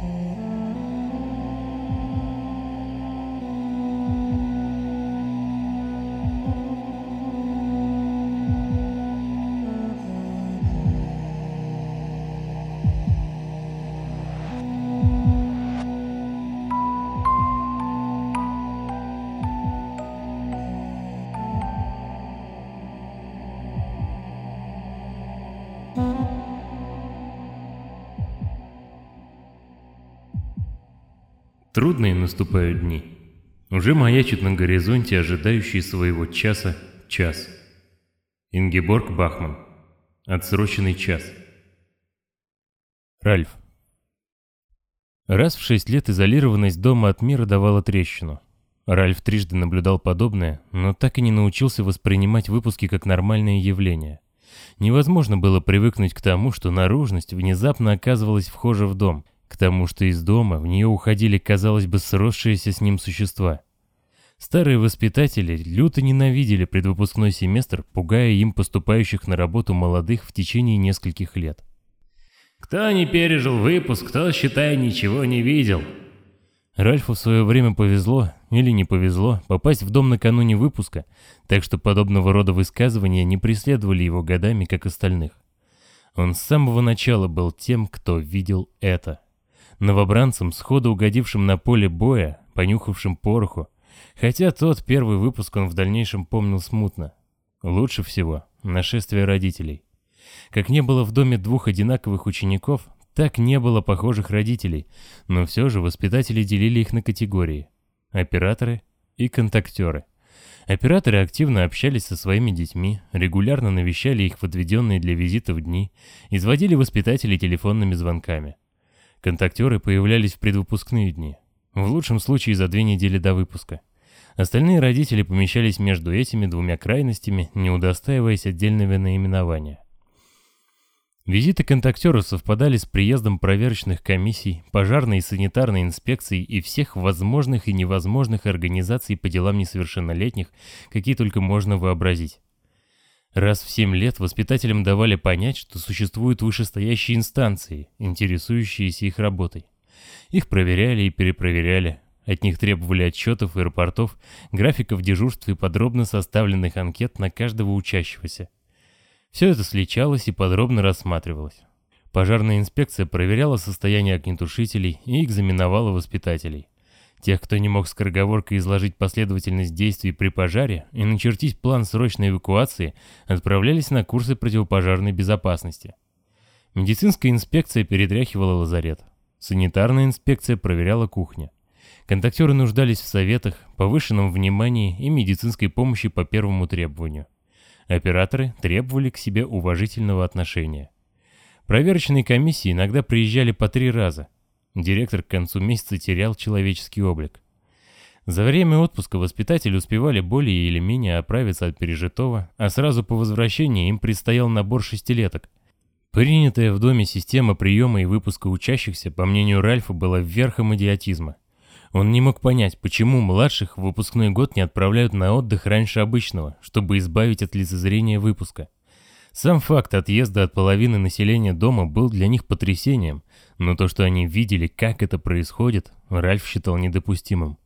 Mm-hmm. Трудные наступают дни. Уже маячит на горизонте ожидающий своего часа час. Ингеборг Бахман. Отсроченный час. Ральф. Раз в шесть лет изолированность дома от мира давала трещину. Ральф трижды наблюдал подобное, но так и не научился воспринимать выпуски как нормальное явление. Невозможно было привыкнуть к тому, что наружность внезапно оказывалась вхожа в дом, к тому, что из дома в нее уходили, казалось бы, сросшиеся с ним существа. Старые воспитатели люто ненавидели предвыпускной семестр, пугая им поступающих на работу молодых в течение нескольких лет. «Кто не пережил выпуск, кто, считай, ничего не видел». Ральфу в свое время повезло, или не повезло, попасть в дом накануне выпуска, так что подобного рода высказывания не преследовали его годами, как остальных. Он с самого начала был тем, кто видел это новобранцем, сходу угодившим на поле боя, понюхавшим пороху, хотя тот первый выпуск он в дальнейшем помнил смутно. Лучше всего нашествие родителей. Как не было в доме двух одинаковых учеников, так не было похожих родителей, но все же воспитатели делили их на категории – операторы и контактеры. Операторы активно общались со своими детьми, регулярно навещали их в отведенные для визитов дни, изводили воспитателей телефонными звонками – Контактеры появлялись в предвыпускные дни, в лучшем случае за две недели до выпуска. Остальные родители помещались между этими двумя крайностями, не удостаиваясь отдельного наименования. Визиты контактеров совпадали с приездом проверочных комиссий, пожарной и санитарной инспекций и всех возможных и невозможных организаций по делам несовершеннолетних, какие только можно вообразить. Раз в семь лет воспитателям давали понять, что существуют вышестоящие инстанции, интересующиеся их работой. Их проверяли и перепроверяли. От них требовали отчетов и рапортов, графиков дежурств и подробно составленных анкет на каждого учащегося. Все это сличалось и подробно рассматривалось. Пожарная инспекция проверяла состояние огнетушителей и экзаменовала воспитателей. Тех, кто не мог скороговоркой изложить последовательность действий при пожаре и начертить план срочной эвакуации, отправлялись на курсы противопожарной безопасности. Медицинская инспекция перетряхивала лазарет. Санитарная инспекция проверяла кухню. Контактеры нуждались в советах, повышенном внимании и медицинской помощи по первому требованию. Операторы требовали к себе уважительного отношения. Проверочные комиссии иногда приезжали по три раза – Директор к концу месяца терял человеческий облик. За время отпуска воспитатели успевали более или менее оправиться от пережитого, а сразу по возвращении им предстоял набор шестилеток. Принятая в доме система приема и выпуска учащихся, по мнению Ральфа, была верхом идиотизма. Он не мог понять, почему младших в выпускной год не отправляют на отдых раньше обычного, чтобы избавить от лицезрения выпуска. Сам факт отъезда от половины населения дома был для них потрясением, но то, что они видели, как это происходит, Ральф считал недопустимым.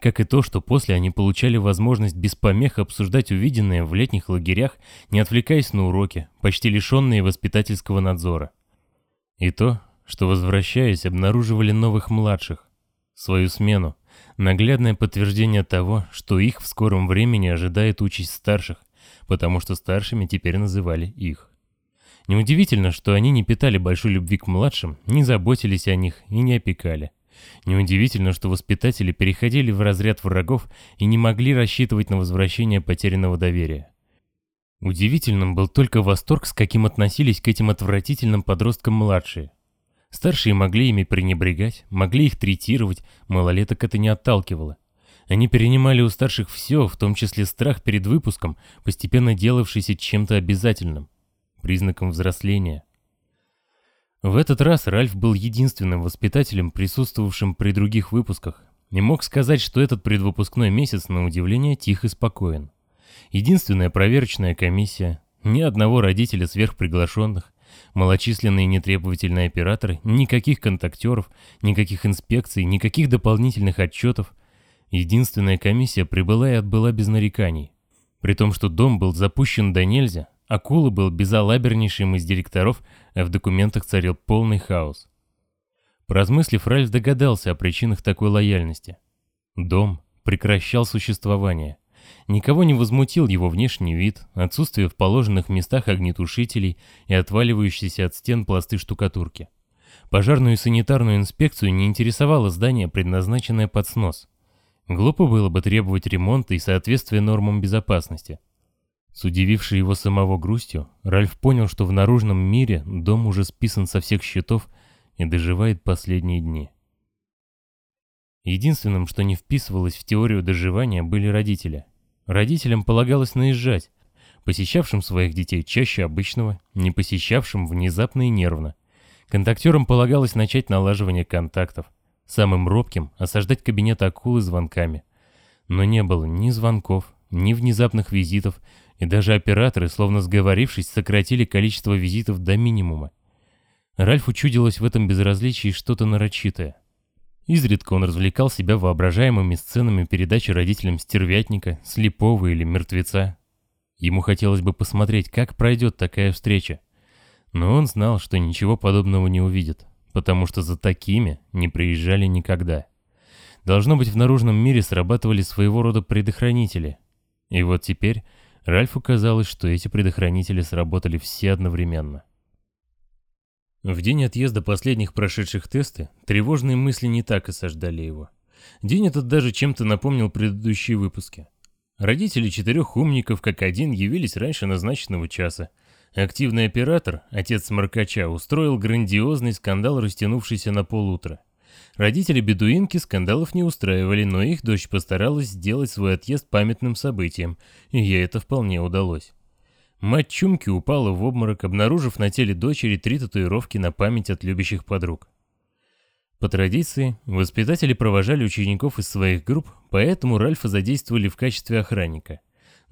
Как и то, что после они получали возможность без помех обсуждать увиденное в летних лагерях, не отвлекаясь на уроки, почти лишенные воспитательского надзора. И то, что, возвращаясь, обнаруживали новых младших, свою смену, наглядное подтверждение того, что их в скором времени ожидает участь старших, потому что старшими теперь называли их. Неудивительно, что они не питали большой любви к младшим, не заботились о них и не опекали. Неудивительно, что воспитатели переходили в разряд врагов и не могли рассчитывать на возвращение потерянного доверия. Удивительным был только восторг, с каким относились к этим отвратительным подросткам младшие. Старшие могли ими пренебрегать, могли их третировать, малолеток это не отталкивало. Они перенимали у старших все, в том числе страх перед выпуском, постепенно делавшийся чем-то обязательным, признаком взросления. В этот раз Ральф был единственным воспитателем, присутствовавшим при других выпусках, и мог сказать, что этот предвыпускной месяц, на удивление, тих и спокоен. Единственная проверочная комиссия, ни одного родителя сверхприглашенных, Малочисленные нетребовательные операторы, никаких контактеров, никаких инспекций, никаких дополнительных отчетов. Единственная комиссия прибыла и отбыла без нареканий. При том, что дом был запущен до нельзя, Акула был безалабернейшим из директоров, а в документах царил полный хаос. Поразмыслив, Ральф догадался о причинах такой лояльности. Дом прекращал существование. Никого не возмутил его внешний вид, отсутствие в положенных местах огнетушителей и отваливающиеся от стен пласты штукатурки. Пожарную и санитарную инспекцию не интересовало здание, предназначенное под снос. Глупо было бы требовать ремонта и соответствия нормам безопасности. С удивившей его самого грустью, Ральф понял, что в наружном мире дом уже списан со всех счетов и доживает последние дни. Единственным, что не вписывалось в теорию доживания, были родители. Родителям полагалось наезжать, посещавшим своих детей чаще обычного, не посещавшим внезапно и нервно. Контактерам полагалось начать налаживание контактов, самым робким — осаждать кабинет акулы звонками. Но не было ни звонков, ни внезапных визитов, и даже операторы, словно сговорившись, сократили количество визитов до минимума. Ральфу чудилось в этом безразличии что-то нарочитое. Изредка он развлекал себя воображаемыми сценами передачи родителям стервятника, слепого или мертвеца. Ему хотелось бы посмотреть, как пройдет такая встреча. Но он знал, что ничего подобного не увидит, потому что за такими не приезжали никогда. Должно быть, в наружном мире срабатывали своего рода предохранители. И вот теперь Ральфу казалось, что эти предохранители сработали все одновременно. В день отъезда последних прошедших тесты тревожные мысли не так осаждали его. День этот даже чем-то напомнил предыдущие выпуски. Родители четырех умников как один явились раньше назначенного часа. Активный оператор, отец Сморкача, устроил грандиозный скандал, растянувшийся на полутра. Родители бедуинки скандалов не устраивали, но их дочь постаралась сделать свой отъезд памятным событием, и ей это вполне удалось. Мать Чумки упала в обморок, обнаружив на теле дочери три татуировки на память от любящих подруг. По традиции, воспитатели провожали учеников из своих групп, поэтому Ральфа задействовали в качестве охранника.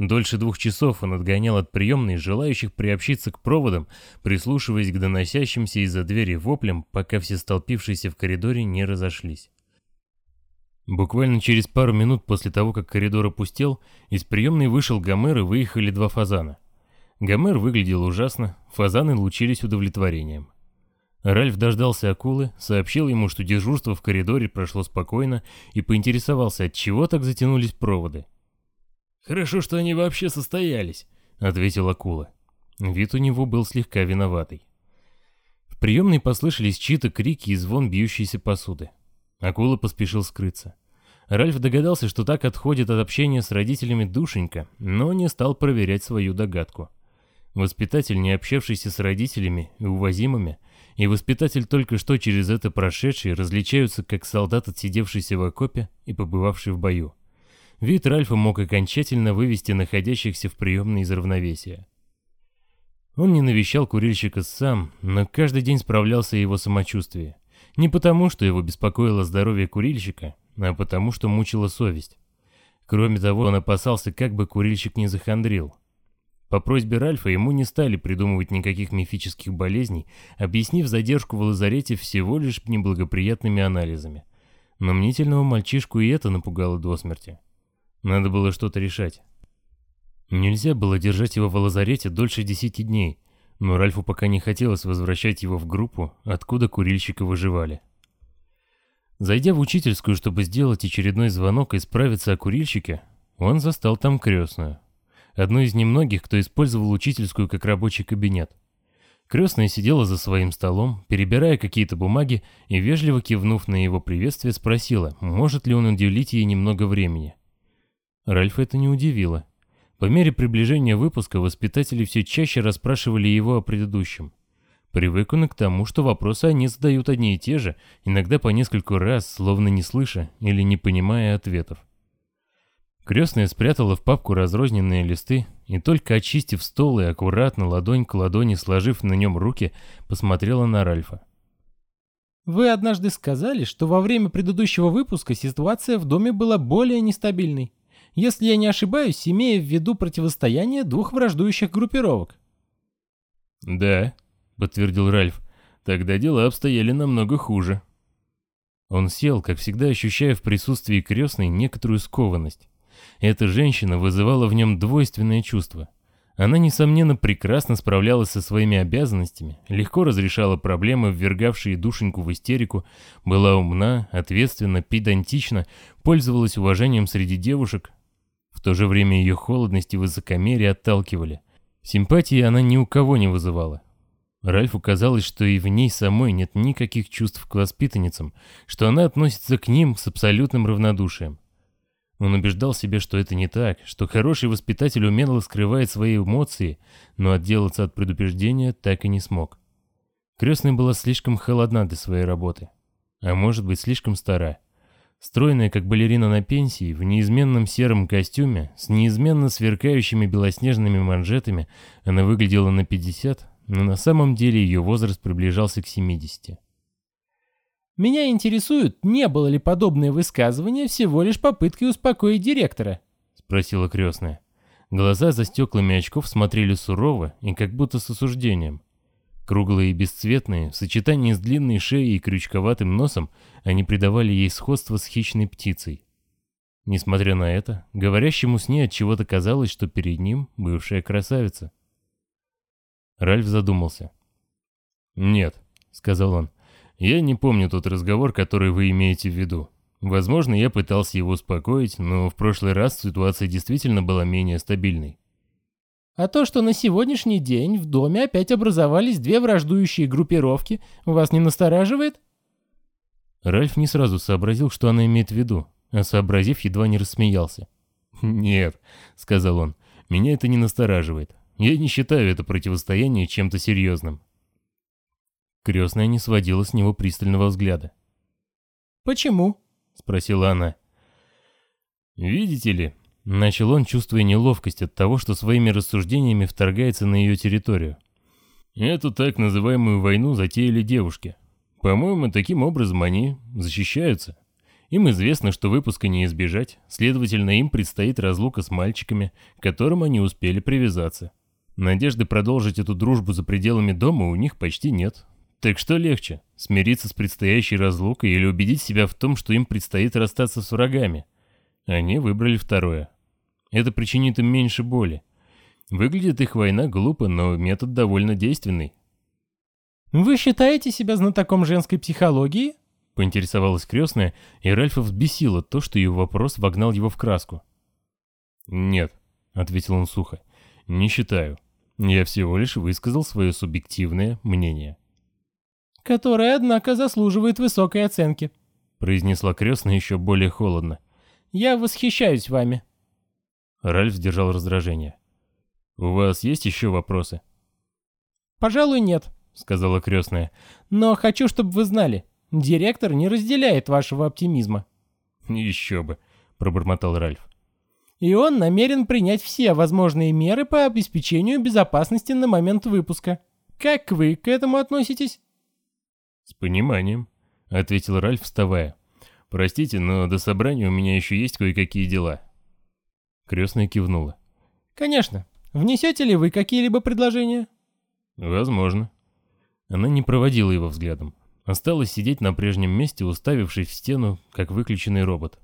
Дольше двух часов он отгонял от приемной желающих приобщиться к проводам, прислушиваясь к доносящимся из-за двери воплям, пока все столпившиеся в коридоре не разошлись. Буквально через пару минут после того, как коридор опустел, из приемной вышел Гомер и выехали два фазана. Гомер выглядел ужасно, фазаны лучились удовлетворением. Ральф дождался акулы, сообщил ему, что дежурство в коридоре прошло спокойно и поинтересовался, от чего так затянулись проводы. «Хорошо, что они вообще состоялись», — ответил акула. Вид у него был слегка виноватый. В приемной послышались чьи-то крики и звон бьющейся посуды. Акула поспешил скрыться. Ральф догадался, что так отходит от общения с родителями душенька, но не стал проверять свою догадку. Воспитатель, не общавшийся с родителями и увозимыми, и воспитатель, только что через это прошедший, различаются как солдат, отсидевшийся в окопе и побывавший в бою. Вид Ральфа мог окончательно вывести находящихся в приемной из равновесия. Он не навещал курильщика сам, но каждый день справлялся о его самочувствии. Не потому, что его беспокоило здоровье курильщика, а потому, что мучила совесть. Кроме того, он опасался, как бы курильщик не захандрил. По просьбе Ральфа ему не стали придумывать никаких мифических болезней, объяснив задержку в лазарете всего лишь неблагоприятными анализами. Но мнительного мальчишку и это напугало до смерти. Надо было что-то решать. Нельзя было держать его в лазарете дольше десяти дней, но Ральфу пока не хотелось возвращать его в группу, откуда курильщика выживали. Зайдя в учительскую, чтобы сделать очередной звонок и справиться о курильщике, он застал там крестную одну из немногих, кто использовал учительскую как рабочий кабинет. Крестная сидела за своим столом, перебирая какие-то бумаги и, вежливо кивнув на его приветствие, спросила, может ли он уделить ей немного времени. Ральфа это не удивило. По мере приближения выпуска воспитатели все чаще расспрашивали его о предыдущем. Привык он к тому, что вопросы они задают одни и те же, иногда по нескольку раз, словно не слыша или не понимая ответов. Крестная спрятала в папку разрозненные листы и только очистив стол и аккуратно ладонь к ладони сложив на нем руки, посмотрела на Ральфа. «Вы однажды сказали, что во время предыдущего выпуска ситуация в доме была более нестабильной, если я не ошибаюсь, имея в виду противостояние двух враждующих группировок». «Да», — подтвердил Ральф. «Тогда дела обстояли намного хуже». Он сел, как всегда ощущая в присутствии крестной некоторую скованность. Эта женщина вызывала в нем двойственное чувство. Она, несомненно, прекрасно справлялась со своими обязанностями, легко разрешала проблемы, ввергавшие душеньку в истерику, была умна, ответственна, педантична, пользовалась уважением среди девушек. В то же время ее холодность и высокомерие отталкивали. Симпатии она ни у кого не вызывала. Ральфу казалось, что и в ней самой нет никаких чувств к воспитанницам, что она относится к ним с абсолютным равнодушием. Он убеждал себя, что это не так, что хороший воспитатель умело скрывает свои эмоции, но отделаться от предупреждения так и не смог. Крестная была слишком холодна для своей работы, а может быть слишком стара. Стройная, как балерина на пенсии, в неизменном сером костюме, с неизменно сверкающими белоснежными манжетами, она выглядела на 50, но на самом деле ее возраст приближался к 70. Меня интересует, не было ли подобное высказывание всего лишь попыткой успокоить директора? Спросила крестная. Глаза за стеклами очков смотрели сурово и как будто с осуждением. Круглые и бесцветные, в сочетании с длинной шеей и крючковатым носом, они придавали ей сходство с хищной птицей. Несмотря на это, говорящему с ней от чего-то казалось, что перед ним бывшая красавица. Ральф задумался. «Нет», — сказал он, — «я не помню тот разговор, который вы имеете в виду. Возможно, я пытался его успокоить, но в прошлый раз ситуация действительно была менее стабильной». «А то, что на сегодняшний день в доме опять образовались две враждующие группировки, вас не настораживает?» Ральф не сразу сообразил, что она имеет в виду, а сообразив, едва не рассмеялся. «Нет», — сказал он, — «меня это не настораживает. Я не считаю это противостояние чем-то серьезным. Крестная не сводила с него пристального взгляда. «Почему?» — спросила она. «Видите ли», — начал он, чувствуя неловкость от того, что своими рассуждениями вторгается на ее территорию. «Эту так называемую войну затеяли девушки. По-моему, таким образом они защищаются. Им известно, что выпуска не избежать, следовательно, им предстоит разлука с мальчиками, к которым они успели привязаться. Надежды продолжить эту дружбу за пределами дома у них почти нет. Так что легче, смириться с предстоящей разлукой или убедить себя в том, что им предстоит расстаться с врагами? Они выбрали второе. Это причинит им меньше боли. Выглядит их война глупо, но метод довольно действенный. «Вы считаете себя знатоком женской психологии?» Поинтересовалась крестная, и Ральфа взбесило то, что ее вопрос вогнал его в краску. «Нет», — ответил он сухо, — «не считаю. Я всего лишь высказал свое субъективное мнение. «Которое, однако, заслуживает высокой оценки», — произнесла крестная еще более холодно. «Я восхищаюсь вами». Ральф сдержал раздражение. «У вас есть еще вопросы?» «Пожалуй, нет», — сказала крестная. «Но хочу, чтобы вы знали, директор не разделяет вашего оптимизма». «Еще бы», — пробормотал Ральф и он намерен принять все возможные меры по обеспечению безопасности на момент выпуска. Как вы к этому относитесь?» «С пониманием», — ответил Ральф, вставая. «Простите, но до собрания у меня еще есть кое-какие дела». Крестная кивнула. «Конечно. Внесете ли вы какие-либо предложения?» «Возможно». Она не проводила его взглядом. Осталась сидеть на прежнем месте, уставившись в стену, как выключенный робот.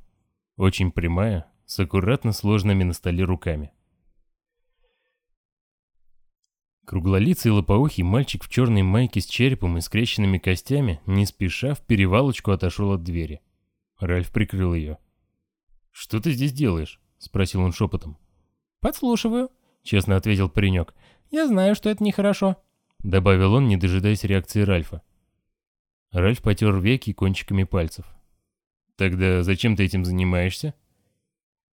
Очень прямая, с аккуратно сложными на столе руками. Круглолицый лопоухий мальчик в черной майке с черепом и скрещенными костями, не спеша, в перевалочку отошел от двери. Ральф прикрыл ее. «Что ты здесь делаешь?» — спросил он шепотом. «Подслушиваю», — честно ответил паренек. «Я знаю, что это нехорошо», — добавил он, не дожидаясь реакции Ральфа. Ральф потер веки кончиками пальцев. «Тогда зачем ты этим занимаешься?»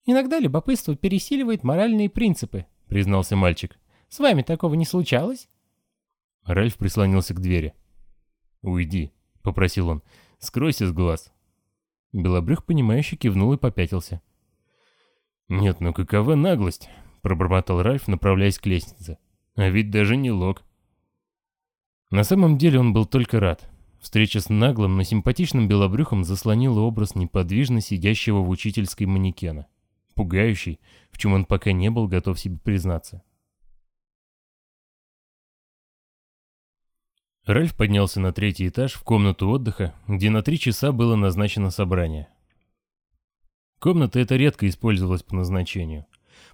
«Иногда любопытство пересиливает моральные принципы», — признался мальчик. «С вами такого не случалось?» Ральф прислонился к двери. «Уйди», — попросил он. «Скройся с глаз». Белобрюх, понимающе кивнул и попятился. «Нет, ну какова наглость?» — пробормотал Ральф, направляясь к лестнице. «А ведь даже не лог». На самом деле он был только рад. Встреча с наглым, но симпатичным белобрюхом заслонила образ неподвижно сидящего в учительской манекена пугающий, в чем он пока не был готов себе признаться. Ральф поднялся на третий этаж в комнату отдыха, где на три часа было назначено собрание. Комната эта редко использовалась по назначению.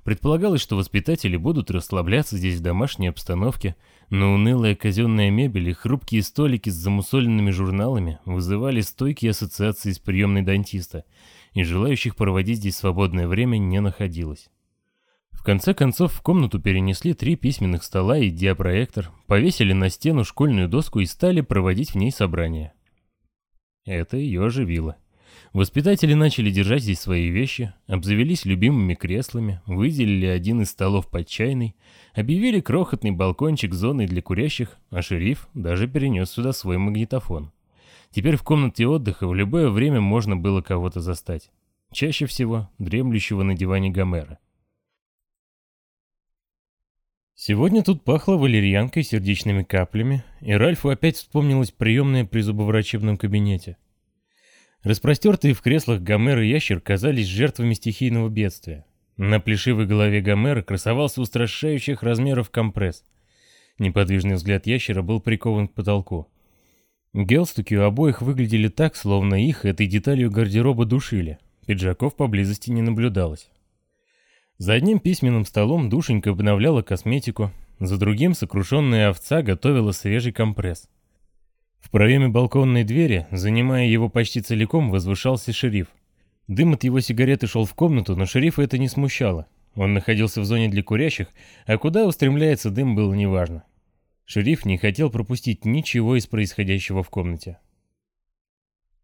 Предполагалось, что воспитатели будут расслабляться здесь в домашней обстановке, но унылая казенная мебель и хрупкие столики с замусоленными журналами вызывали стойкие ассоциации с приемной дантиста, и желающих проводить здесь свободное время не находилось. Конце концов в комнату перенесли три письменных стола и диапроектор, повесили на стену школьную доску и стали проводить в ней собрание. Это ее оживило. Воспитатели начали держать здесь свои вещи, обзавелись любимыми креслами, выделили один из столов под чайный, объявили крохотный балкончик зоной для курящих, а шериф даже перенес сюда свой магнитофон. Теперь в комнате отдыха в любое время можно было кого-то застать. Чаще всего дремлющего на диване Гомера. Сегодня тут пахло валерьянкой сердечными каплями, и Ральфу опять вспомнилось приемное при зубоврачебном кабинете. Распростертые в креслах Гомер и Ящер казались жертвами стихийного бедствия. На плешивой голове Гомера красовался устрашающих размеров компресс. Неподвижный взгляд Ящера был прикован к потолку. Гелстуки у обоих выглядели так, словно их этой деталью гардероба душили. Пиджаков поблизости не наблюдалось. За одним письменным столом душенька обновляла косметику, за другим сокрушенная овца готовила свежий компресс. В проеме балконной двери, занимая его почти целиком, возвышался шериф. Дым от его сигареты шел в комнату, но шерифа это не смущало. Он находился в зоне для курящих, а куда устремляется дым было неважно. Шериф не хотел пропустить ничего из происходящего в комнате.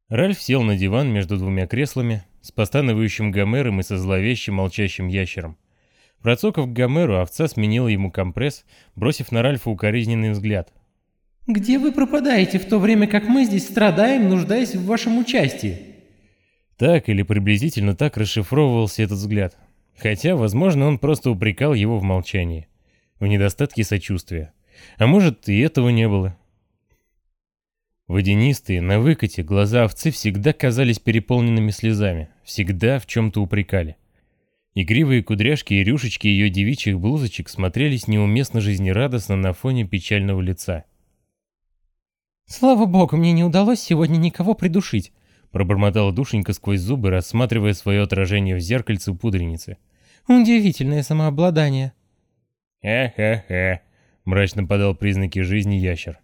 Ральф сел на диван между двумя креслами, с постанывающим Гомером и со зловещим молчащим ящером. Процокав к Гомеру, овца сменила ему компресс, бросив на Ральфа укоризненный взгляд. «Где вы пропадаете, в то время как мы здесь страдаем, нуждаясь в вашем участии?» Так или приблизительно так расшифровывался этот взгляд. Хотя, возможно, он просто упрекал его в молчании. В недостатке сочувствия. А может, и этого не было. Водянистые, на выкате, глаза овцы всегда казались переполненными слезами, всегда в чем-то упрекали. Игривые кудряшки и рюшечки ее девичьих блузочек смотрелись неуместно жизнерадостно на фоне печального лица. «Слава богу, мне не удалось сегодня никого придушить», пробормотала душенька сквозь зубы, рассматривая свое отражение в зеркальце пудреницы. «Удивительное самообладание». «Ха-ха-ха», — мрачно подал признаки жизни ящер.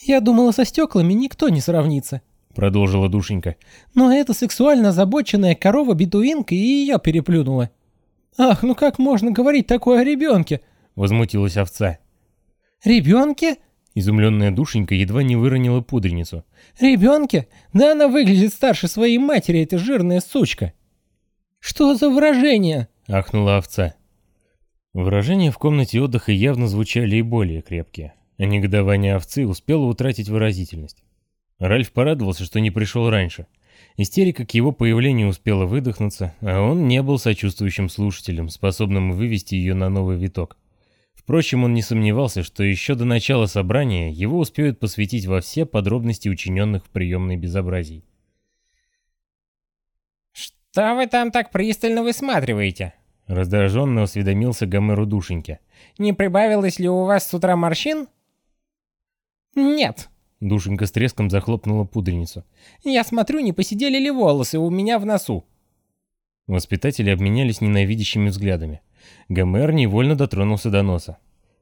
«Я думала, со стеклами никто не сравнится», — продолжила душенька. «Но эта сексуально озабоченная корова-бедуинка и ее переплюнула». «Ах, ну как можно говорить такое о ребенке?» — возмутилась овца. «Ребенке?» Изумленная душенька едва не выронила пудреницу. «Ребенке? Да она выглядит старше своей матери, эта жирная сучка!» «Что за выражение?» — ахнула овца. Выражения в комнате отдыха явно звучали и более крепкие. Негодование овцы успело утратить выразительность. Ральф порадовался, что не пришел раньше. Истерика к его появлению успела выдохнуться, а он не был сочувствующим слушателем, способным вывести ее на новый виток. Впрочем, он не сомневался, что еще до начала собрания его успеют посвятить во все подробности учиненных в приемной безобразий. «Что вы там так пристально высматриваете?» Раздраженно осведомился Гомеру Душеньке. «Не прибавилось ли у вас с утра морщин?» «Нет». Душенька с треском захлопнула пудреницу. «Я смотрю, не посидели ли волосы у меня в носу». Воспитатели обменялись ненавидящими взглядами. Гомер невольно дотронулся до носа.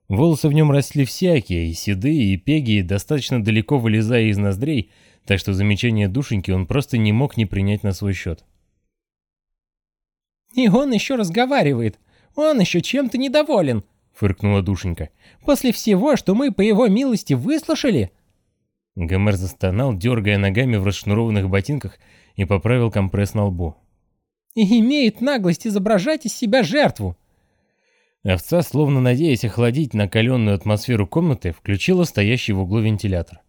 Волосы в нем росли всякие, и седые, и пегие, достаточно далеко вылезая из ноздрей, так что замечание душеньки он просто не мог не принять на свой счет. «И он еще разговаривает. Он еще чем-то недоволен», — фыркнула душенька. «После всего, что мы по его милости выслушали?» Гомер застонал, дергая ногами в расшнурованных ботинках и поправил компресс на лбу. «И имеет наглость изображать из себя жертву!» Овца, словно надеясь охладить накаленную атмосферу комнаты, включила стоящий в углу вентилятор.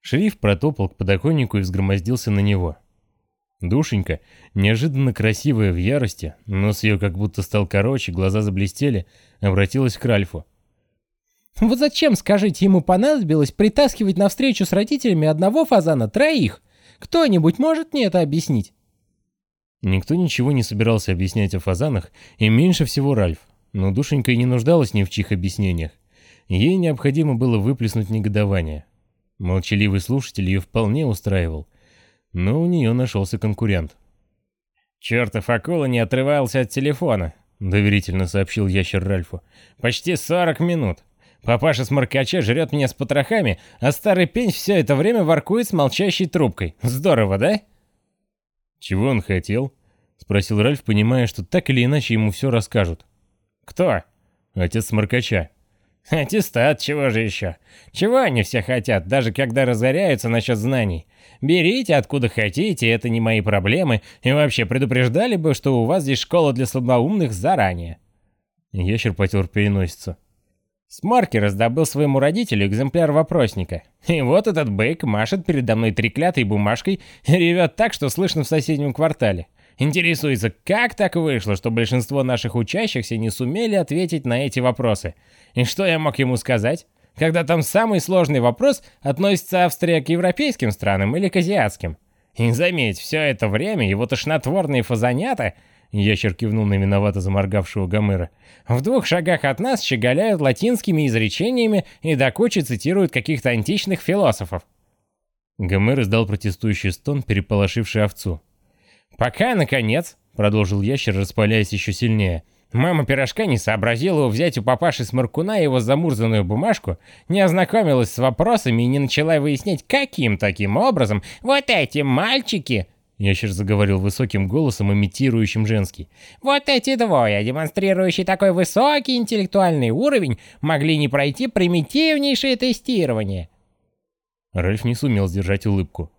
Шериф протопал к подоконнику и взгромоздился на него. Душенька, неожиданно красивая в ярости, нос ее как будто стал короче, глаза заблестели, обратилась к Ральфу. «Вот зачем, скажите, ему понадобилось притаскивать на встречу с родителями одного фазана троих? Кто-нибудь может мне это объяснить?» Никто ничего не собирался объяснять о фазанах, и меньше всего Ральф, но душенька и не нуждалась ни в чьих объяснениях. Ей необходимо было выплеснуть негодование. Молчаливый слушатель ее вполне устраивал, но у нее нашелся конкурент. «Чертов акула не отрывался от телефона», — доверительно сообщил ящер Ральфу. «Почти 40 минут. Папаша Сморкача жрет меня с потрохами, а старый пень все это время воркует с молчащей трубкой. Здорово, да?» «Чего он хотел?» — спросил Ральф, понимая, что так или иначе ему все расскажут. «Кто?» «Отец Сморкача». «Аттестат, чего же еще? Чего они все хотят, даже когда разоряются насчет знаний? Берите откуда хотите, это не мои проблемы, и вообще предупреждали бы, что у вас здесь школа для слабоумных заранее». Ящер потер переносицу. Смарки раздобыл своему родителю экземпляр вопросника. И вот этот Бейк машет передо мной треклятой бумажкой и ревет так, что слышно в соседнем квартале. Интересуется, как так вышло, что большинство наших учащихся не сумели ответить на эти вопросы. И что я мог ему сказать? Когда там самый сложный вопрос, относится Австрия к европейским странам или к азиатским. И заметь, все это время его тошнотворные фазанята Ящер кивнул на виновато заморгавшего Гомера. «В двух шагах от нас щеголяют латинскими изречениями и до кучи цитируют каких-то античных философов». Гомер издал протестующий стон, переполошивший овцу. «Пока, наконец», — продолжил ящер, распаляясь еще сильнее, — «мама пирожка не сообразила взять у папаши с Маркуна его замурзанную бумажку, не ознакомилась с вопросами и не начала выяснять, каким таким образом вот эти мальчики...» Ящер заговорил высоким голосом, имитирующим женский. «Вот эти двое, демонстрирующие такой высокий интеллектуальный уровень, могли не пройти примитивнейшее тестирование». Ральф не сумел сдержать улыбку.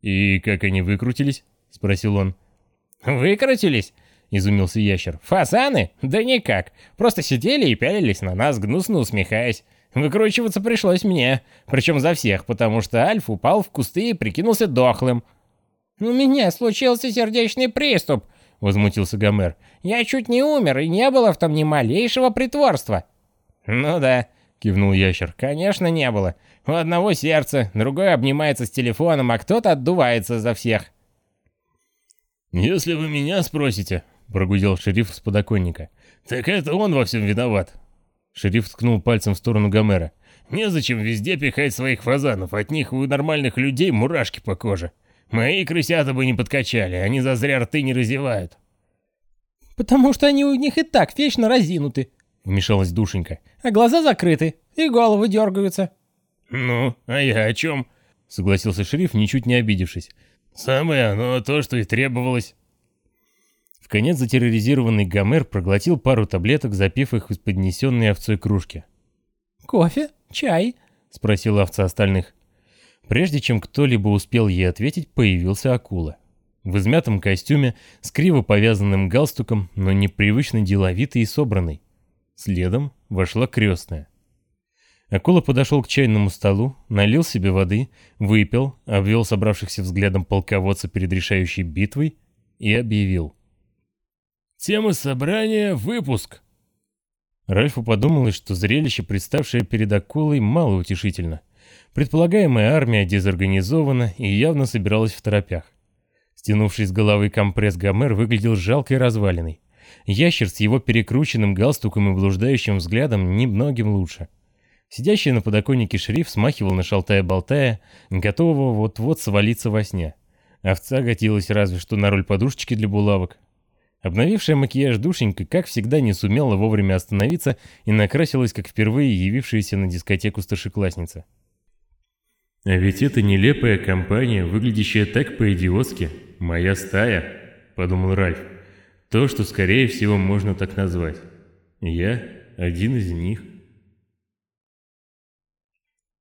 «И как они выкрутились?» — спросил он. «Выкрутились?» — изумился ящер. «Фазаны? Да никак. Просто сидели и пялились на нас, гнусно усмехаясь. Выкручиваться пришлось мне, причем за всех, потому что Альф упал в кусты и прикинулся дохлым». «У меня случился сердечный приступ», — возмутился Гомер. «Я чуть не умер, и не было в том ни малейшего притворства». «Ну да», — кивнул ящер, — «конечно не было. У одного сердце, другой обнимается с телефоном, а кто-то отдувается за всех». «Если вы меня спросите», — прогудел шериф с подоконника, — «так это он во всем виноват». Шериф ткнул пальцем в сторону Гомера. «Незачем везде пихать своих фазанов, от них у нормальных людей мурашки по коже». Мои крысята бы не подкачали, они зазря рты не разевают. «Потому что они у них и так вечно разинуты», — вмешалась душенька. «А глаза закрыты, и головы дергаются». «Ну, а я о чем?» — согласился шериф, ничуть не обидевшись. «Самое оно то, что и требовалось». В конец затерроризированный Гомер проглотил пару таблеток, запив их из поднесенной овцой кружки. «Кофе? Чай?» — спросила овца остальных. Прежде чем кто-либо успел ей ответить, появился акула. В измятом костюме, с криво повязанным галстуком, но непривычно деловитый и собранный. Следом вошла крестная. Акула подошел к чайному столу, налил себе воды, выпил, обвел собравшихся взглядом полководца перед решающей битвой и объявил. «Тема собрания — выпуск!» Ральфу подумалось, что зрелище, представшее перед акулой, малоутешительно. Предполагаемая армия дезорганизована и явно собиралась в торопях. Стянувший с головы компресс Гомер выглядел жалкой развалиной. Ящер с его перекрученным галстуком и блуждающим взглядом немногим лучше. Сидящий на подоконнике шериф смахивал на шалтая-болтая, готового вот-вот свалиться во сне. Овца готилась разве что на роль подушечки для булавок. Обновившая макияж душенька, как всегда, не сумела вовремя остановиться и накрасилась, как впервые явившаяся на дискотеку старшеклассница. А ведь это нелепая компания, выглядящая так по-идиотски. Моя стая, подумал Ральф. То, что скорее всего можно так назвать. Я один из них.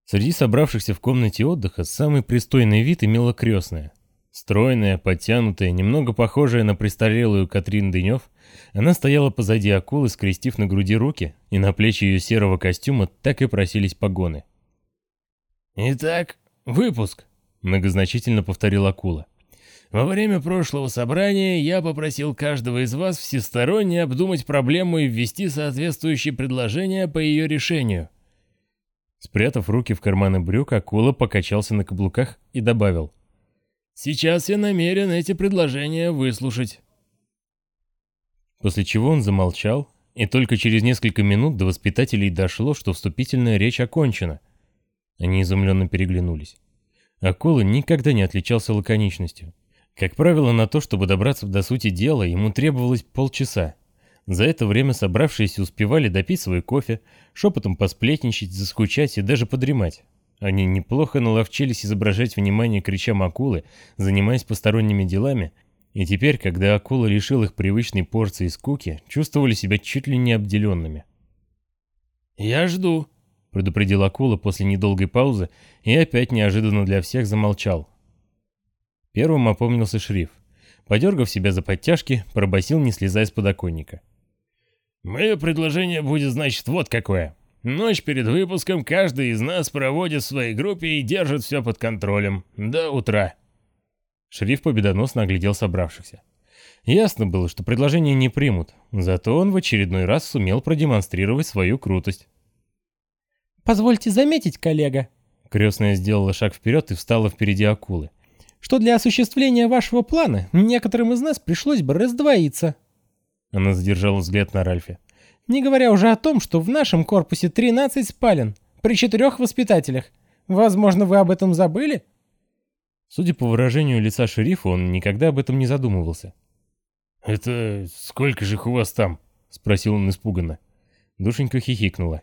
Среди собравшихся в комнате отдыха самый пристойный вид имела крестная. Стройная, подтянутая, немного похожая на престарелую Катрин Дынев, она стояла позади акулы, скрестив на груди руки, и на плечи ее серого костюма так и просились погоны. «Итак, выпуск», — многозначительно повторил Акула. «Во время прошлого собрания я попросил каждого из вас всесторонне обдумать проблему и ввести соответствующие предложения по ее решению». Спрятав руки в карманы брюк, Акула покачался на каблуках и добавил. «Сейчас я намерен эти предложения выслушать». После чего он замолчал, и только через несколько минут до воспитателей дошло, что вступительная речь окончена — Они изумленно переглянулись. Акула никогда не отличался лаконичностью. Как правило, на то, чтобы добраться до сути дела, ему требовалось полчаса. За это время собравшиеся успевали допить свой кофе, шепотом посплетничать, заскучать и даже подремать. Они неплохо наловчились изображать внимание кричам акулы, занимаясь посторонними делами, и теперь, когда акула лишил их привычной порции скуки, чувствовали себя чуть ли не обделенными. «Я жду», — предупредил акула после недолгой паузы и опять неожиданно для всех замолчал. Первым опомнился шриф. Подергав себя за подтяжки, пробасил, не слезая с подоконника. «Мое предложение будет, значит, вот какое. Ночь перед выпуском каждый из нас проводит в своей группе и держит все под контролем. До утра». Шериф победоносно оглядел собравшихся. Ясно было, что предложение не примут, зато он в очередной раз сумел продемонстрировать свою крутость. «Позвольте заметить, коллега». Крестная сделала шаг вперед и встала впереди акулы. «Что для осуществления вашего плана некоторым из нас пришлось бы раздвоиться». Она задержала взгляд на Ральфе. Не говоря уже о том, что в нашем корпусе 13 спален, при четырех воспитателях. Возможно, вы об этом забыли? Судя по выражению лица шерифа, он никогда об этом не задумывался. «Это сколько же их у вас там?» — спросил он испуганно. Душенька хихикнула.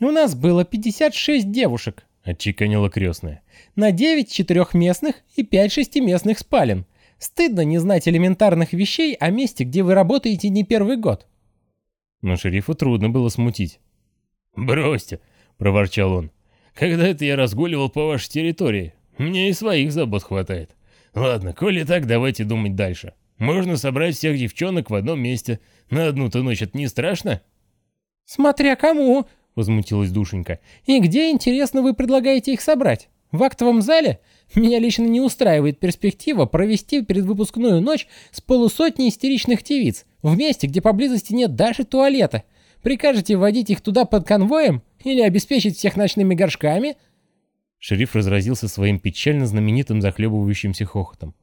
«У нас было 56 девушек», — отчеканила крестная. «На 9 четырехместных и 5 шестиместных спален. Стыдно не знать элементарных вещей о месте, где вы работаете не первый год но шерифу трудно было смутить. «Бросьте», — проворчал он. «Когда это я разгуливал по вашей территории? Мне и своих забот хватает. Ладно, коли так, давайте думать дальше. Можно собрать всех девчонок в одном месте. На одну-то ночь это не страшно?» «Смотря кому», — возмутилась душенька. «И где, интересно, вы предлагаете их собрать? В актовом зале? Меня лично не устраивает перспектива провести предвыпускную ночь с полусотней истеричных девиц, в месте, где поблизости нет даже туалета. Прикажете вводить их туда под конвоем? Или обеспечить всех ночными горшками?» Шериф разразился своим печально знаменитым захлебывающимся хохотом.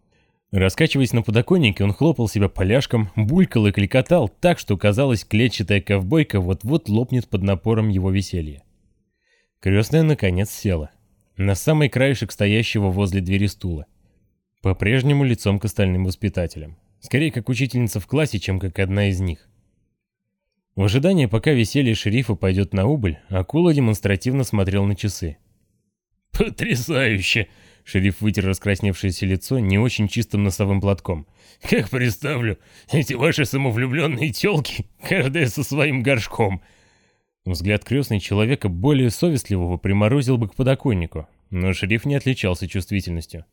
Раскачиваясь на подоконнике, он хлопал себя поляшком, булькал и кликотал так, что казалось, клетчатая ковбойка вот-вот лопнет под напором его веселья. Крестная, наконец, села. На самый краешек стоящего возле двери стула. По-прежнему лицом к остальным воспитателям. Скорее, как учительница в классе, чем как одна из них. В ожидании, пока веселье шерифа пойдет на убыль, акула демонстративно смотрел на часы. «Потрясающе!» — шериф вытер раскрасневшееся лицо не очень чистым носовым платком. «Как представлю, эти ваши самовлюбленные тёлки, каждая со своим горшком!» Взгляд крестной человека более совестливого приморозил бы к подоконнику, но шериф не отличался чувствительностью.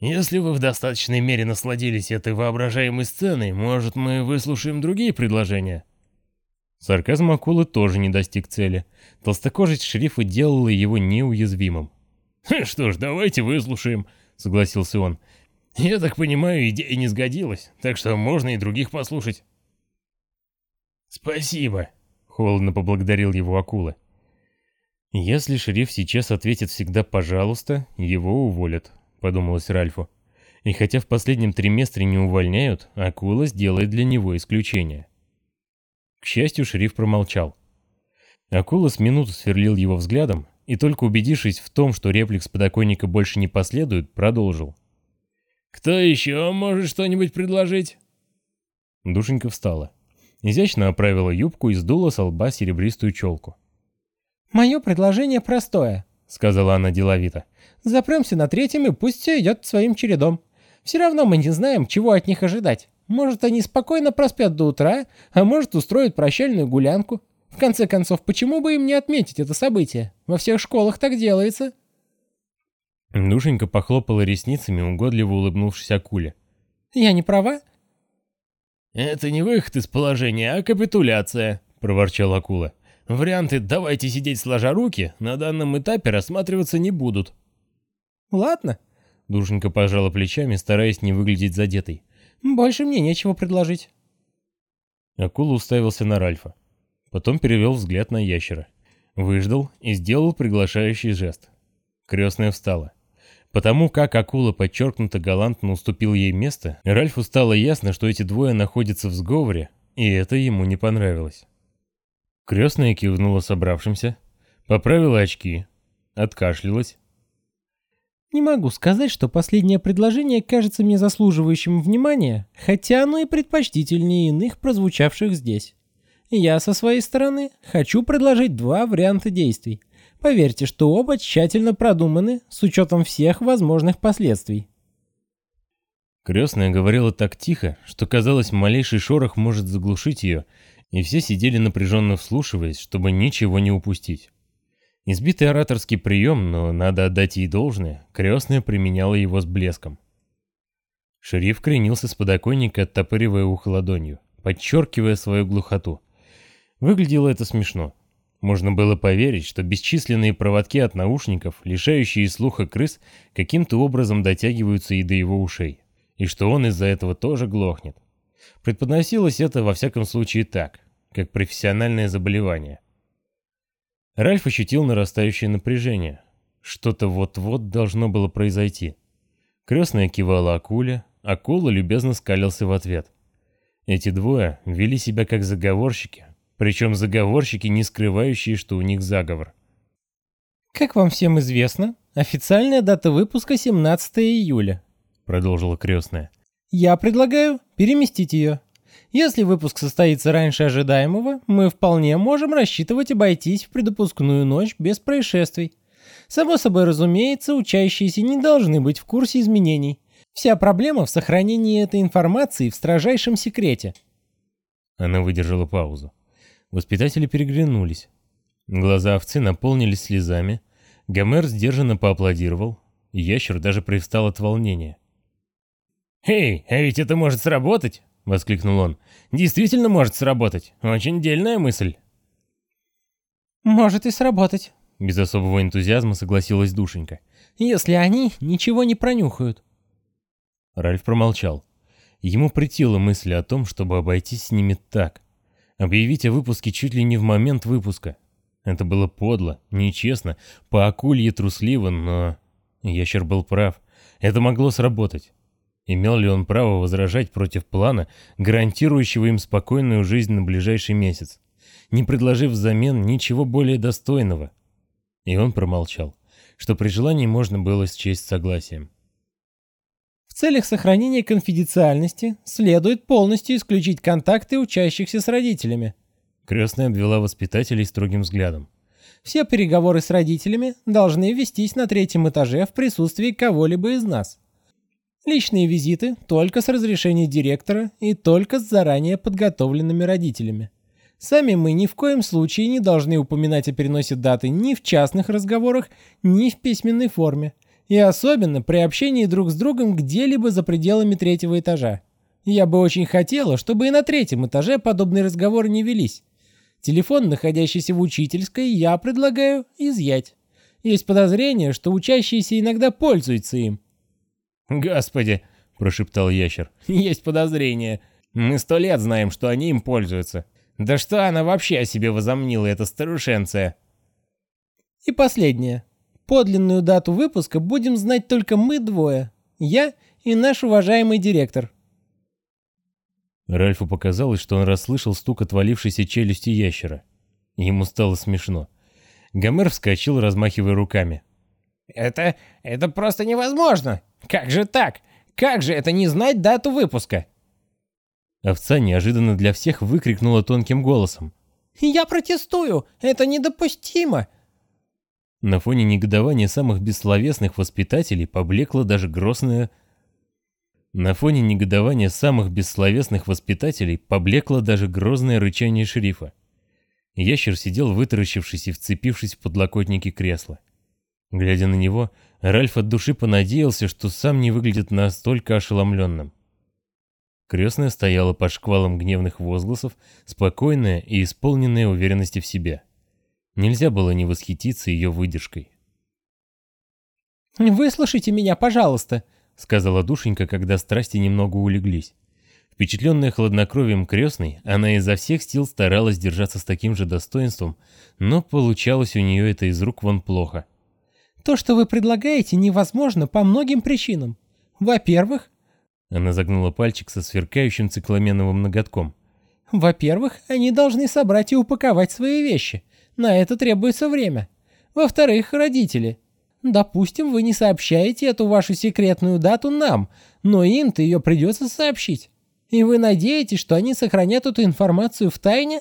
Если вы в достаточной мере насладились этой воображаемой сценой, может, мы выслушаем другие предложения?» Сарказм акулы тоже не достиг цели. Толстокожесть шерифа делала его неуязвимым. «Что ж, давайте выслушаем», — согласился он. «Я так понимаю, идея не сгодилась, так что можно и других послушать». «Спасибо», — холодно поблагодарил его акула. «Если шериф сейчас ответит всегда «пожалуйста», его уволят», — подумалось Ральфу. И хотя в последнем триместре не увольняют, Акула сделает для него исключение. К счастью, шериф промолчал. Акула с минуту сверлил его взглядом и только убедившись в том, что реплик с подоконника больше не последует, продолжил. «Кто еще может что-нибудь предложить?» Душенька встала. Изящно оправила юбку и сдула с лба серебристую челку. «Мое предложение простое», — сказала она деловито. Запремся на третьем, и пусть все идет своим чередом. Все равно мы не знаем, чего от них ожидать. Может, они спокойно проспят до утра, а может, устроят прощальную гулянку. В конце концов, почему бы им не отметить это событие? Во всех школах так делается. Душенька похлопала ресницами, угодливо улыбнувшись акуле. «Я не права?» «Это не выход из положения, а капитуляция», — проворчал акула. «Варианты «давайте сидеть сложа руки» на данном этапе рассматриваться не будут». «Ладно». Душенька пожала плечами, стараясь не выглядеть задетой. «Больше мне нечего предложить». Акула уставился на Ральфа. Потом перевел взгляд на ящера. Выждал и сделал приглашающий жест. Крестная встала. Потому как акула подчеркнуто галантно уступил ей место, Ральфу стало ясно, что эти двое находятся в сговоре, и это ему не понравилось. Крестная кивнула собравшимся, поправила очки, откашлялась. Не могу сказать, что последнее предложение кажется мне заслуживающим внимания, хотя оно и предпочтительнее иных, прозвучавших здесь. Я со своей стороны хочу предложить два варианта действий. Поверьте, что оба тщательно продуманы с учетом всех возможных последствий. Крестная говорила так тихо, что казалось, малейший шорох может заглушить ее, и все сидели напряженно вслушиваясь, чтобы ничего не упустить. Избитый ораторский прием, но надо отдать ей должное, крестная применяла его с блеском. Шериф кренился с подоконника, оттопыривая ухо ладонью, подчеркивая свою глухоту. Выглядело это смешно. Можно было поверить, что бесчисленные проводки от наушников, лишающие слуха крыс, каким-то образом дотягиваются и до его ушей, и что он из-за этого тоже глохнет. Предподносилось это во всяком случае так, как профессиональное заболевание. Ральф ощутил нарастающее напряжение. Что-то вот-вот должно было произойти. Крестная кивала акуле, акула любезно скалился в ответ. Эти двое вели себя как заговорщики, причем заговорщики, не скрывающие, что у них заговор. «Как вам всем известно, официальная дата выпуска 17 июля», — продолжила крестная. «Я предлагаю переместить ее. Если выпуск состоится раньше ожидаемого, мы вполне можем рассчитывать обойтись в предопускную ночь без происшествий. Само собой разумеется, учащиеся не должны быть в курсе изменений. Вся проблема в сохранении этой информации в строжайшем секрете». Она выдержала паузу. Воспитатели переглянулись. Глаза овцы наполнились слезами. Гомер сдержанно поаплодировал. Ящер даже привстал от волнения. «Эй, а ведь это может сработать!» — воскликнул он. «Действительно может сработать. Очень дельная мысль». «Может и сработать», — без особого энтузиазма согласилась душенька. «Если они ничего не пронюхают». Ральф промолчал. Ему притила мысль о том, чтобы обойтись с ними так. Объявить о выпуске чуть ли не в момент выпуска. Это было подло, нечестно, по акулье трусливо, но... Ящер был прав. Это могло сработать. Имел ли он право возражать против плана, гарантирующего им спокойную жизнь на ближайший месяц, не предложив взамен ничего более достойного? И он промолчал, что при желании можно было счесть согласием целях сохранения конфиденциальности следует полностью исключить контакты учащихся с родителями. Крестная обвела воспитателей строгим взглядом. Все переговоры с родителями должны вестись на третьем этаже в присутствии кого-либо из нас. Личные визиты только с разрешения директора и только с заранее подготовленными родителями. Сами мы ни в коем случае не должны упоминать о переносе даты ни в частных разговорах, ни в письменной форме. И особенно при общении друг с другом где-либо за пределами третьего этажа. Я бы очень хотела, чтобы и на третьем этаже подобные разговоры не велись. Телефон, находящийся в учительской, я предлагаю изъять. Есть подозрение, что учащиеся иногда пользуются им. «Господи!» – прошептал ящер. «Есть подозрение. Мы сто лет знаем, что они им пользуются. Да что она вообще о себе возомнила, эта старушенция?» И последнее. Подлинную дату выпуска будем знать только мы двое. Я и наш уважаемый директор. Ральфу показалось, что он расслышал стук отвалившейся челюсти ящера. Ему стало смешно. Гомер вскочил, размахивая руками. «Это... это просто невозможно! Как же так? Как же это не знать дату выпуска?» Овца неожиданно для всех выкрикнула тонким голосом. «Я протестую! Это недопустимо! На фоне негодования самых бессловесных воспитателей поблекла даже грозная... На фоне негодования самых бессловесных воспитателей поблекло даже грозное рычание шерифа. Ящер сидел вытаращившись и вцепившись в подлокотники кресла. Глядя на него, Ральф от души понадеялся, что сам не выглядит настолько ошеломленным. Крестная стояла под шквалом гневных возгласов, спокойная и исполненная уверенности в себе. Нельзя было не восхититься ее выдержкой. «Выслушайте меня, пожалуйста», — сказала душенька, когда страсти немного улеглись. Впечатленная хладнокровием крестной, она изо всех сил старалась держаться с таким же достоинством, но получалось у нее это из рук вон плохо. «То, что вы предлагаете, невозможно по многим причинам. Во-первых...» Она загнула пальчик со сверкающим цикламеновым ноготком. «Во-первых, они должны собрать и упаковать свои вещи. На это требуется время. Во-вторых, родители. Допустим, вы не сообщаете эту вашу секретную дату нам, но им-то ее придется сообщить. И вы надеетесь, что они сохранят эту информацию в тайне?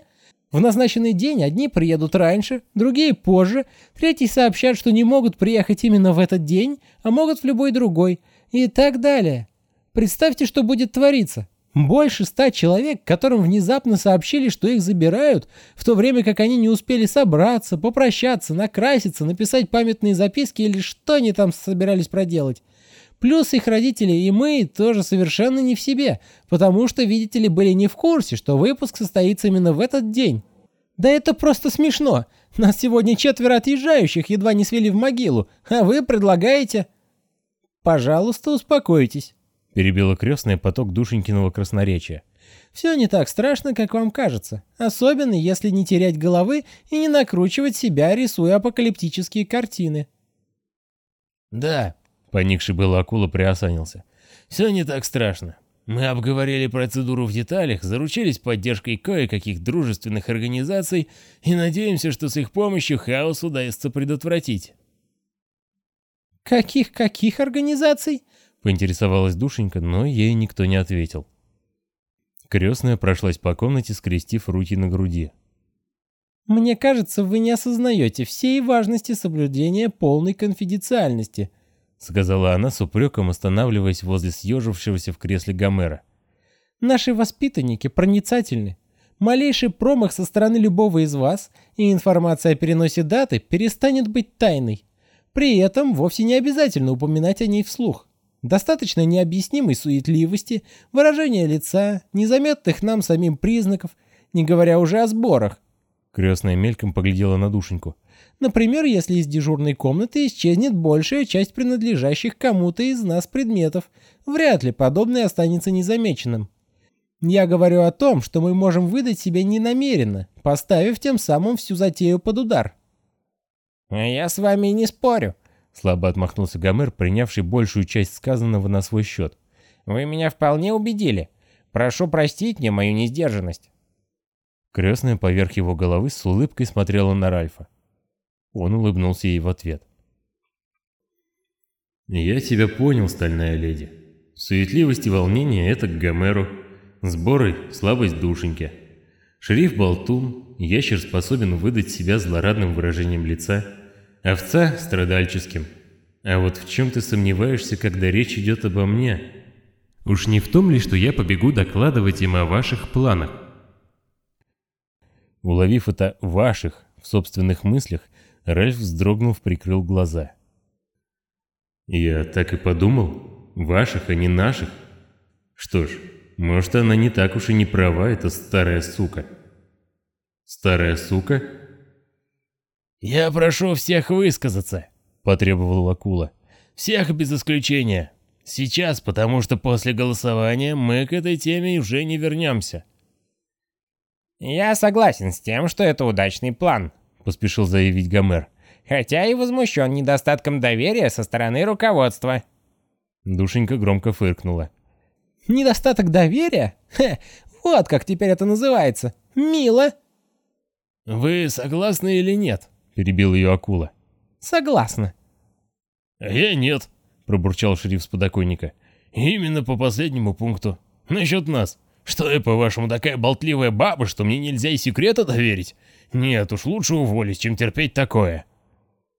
В назначенный день одни приедут раньше, другие позже, третьи сообщат, что не могут приехать именно в этот день, а могут в любой другой, и так далее. Представьте, что будет твориться. Больше ста человек, которым внезапно сообщили, что их забирают, в то время как они не успели собраться, попрощаться, накраситься, написать памятные записки или что они там собирались проделать. Плюс их родители и мы тоже совершенно не в себе, потому что, видите ли, были не в курсе, что выпуск состоится именно в этот день. Да это просто смешно. Нас сегодня четверо отъезжающих едва не свели в могилу, а вы предлагаете... Пожалуйста, успокойтесь. Перебила крестный поток душенькиного красноречия. Все не так страшно, как вам кажется. Особенно, если не терять головы и не накручивать себя, рисуя апокалиптические картины. Да, Поникший был акула приосанился. «Все не так страшно. Мы обговорили процедуру в деталях, заручились поддержкой кое-каких дружественных организаций и надеемся, что с их помощью хаос удастся предотвратить». «Каких-каких организаций?» — поинтересовалась душенька, но ей никто не ответил. Крестная прошлась по комнате, скрестив руки на груди. «Мне кажется, вы не осознаете всей важности соблюдения полной конфиденциальности», — сказала она с упреком, останавливаясь возле съежившегося в кресле Гомера. «Наши воспитанники проницательны. Малейший промах со стороны любого из вас, и информация о переносе даты перестанет быть тайной. При этом вовсе не обязательно упоминать о ней вслух. Достаточно необъяснимой суетливости, выражения лица, незаметных нам самим признаков, не говоря уже о сборах». Крестная мельком поглядела на душеньку. Например, если из дежурной комнаты исчезнет большая часть принадлежащих кому-то из нас предметов, вряд ли подобное останется незамеченным. Я говорю о том, что мы можем выдать себя ненамеренно, поставив тем самым всю затею под удар. «Я с вами не спорю», — слабо отмахнулся Гомер, принявший большую часть сказанного на свой счет. «Вы меня вполне убедили. Прошу простить мне мою несдержанность». Крестная поверх его головы с улыбкой смотрела на Ральфа. Он улыбнулся ей в ответ. «Я тебя понял, стальная леди. Суетливость и волнение — это к Гомеру. Сборы — слабость душеньки. Шериф болтун, ящер способен выдать себя злорадным выражением лица, овца — страдальческим. А вот в чем ты сомневаешься, когда речь идет обо мне? Уж не в том ли, что я побегу докладывать им о ваших планах?» Уловив это «ваших» в собственных мыслях, Ральф, вздрогнув, прикрыл глаза. «Я так и подумал. Ваших, а не наших. Что ж, может, она не так уж и не права, эта старая сука». «Старая сука?» «Я прошу всех высказаться», — потребовал Акула. «Всех без исключения. Сейчас, потому что после голосования мы к этой теме уже не вернемся». «Я согласен с тем, что это удачный план», поспешил заявить Гомер. «Хотя и возмущен недостатком доверия со стороны руководства». Душенька громко фыркнула. «Недостаток доверия? Хе, вот как теперь это называется. Мило!» «Вы согласны или нет?» — перебил ее акула. «Согласна». «А я нет», — пробурчал шериф с подоконника. «Именно по последнему пункту. Насчет нас. Что я, по-вашему, такая болтливая баба, что мне нельзя и секрета доверить? Нет уж, лучше уволить, чем терпеть такое.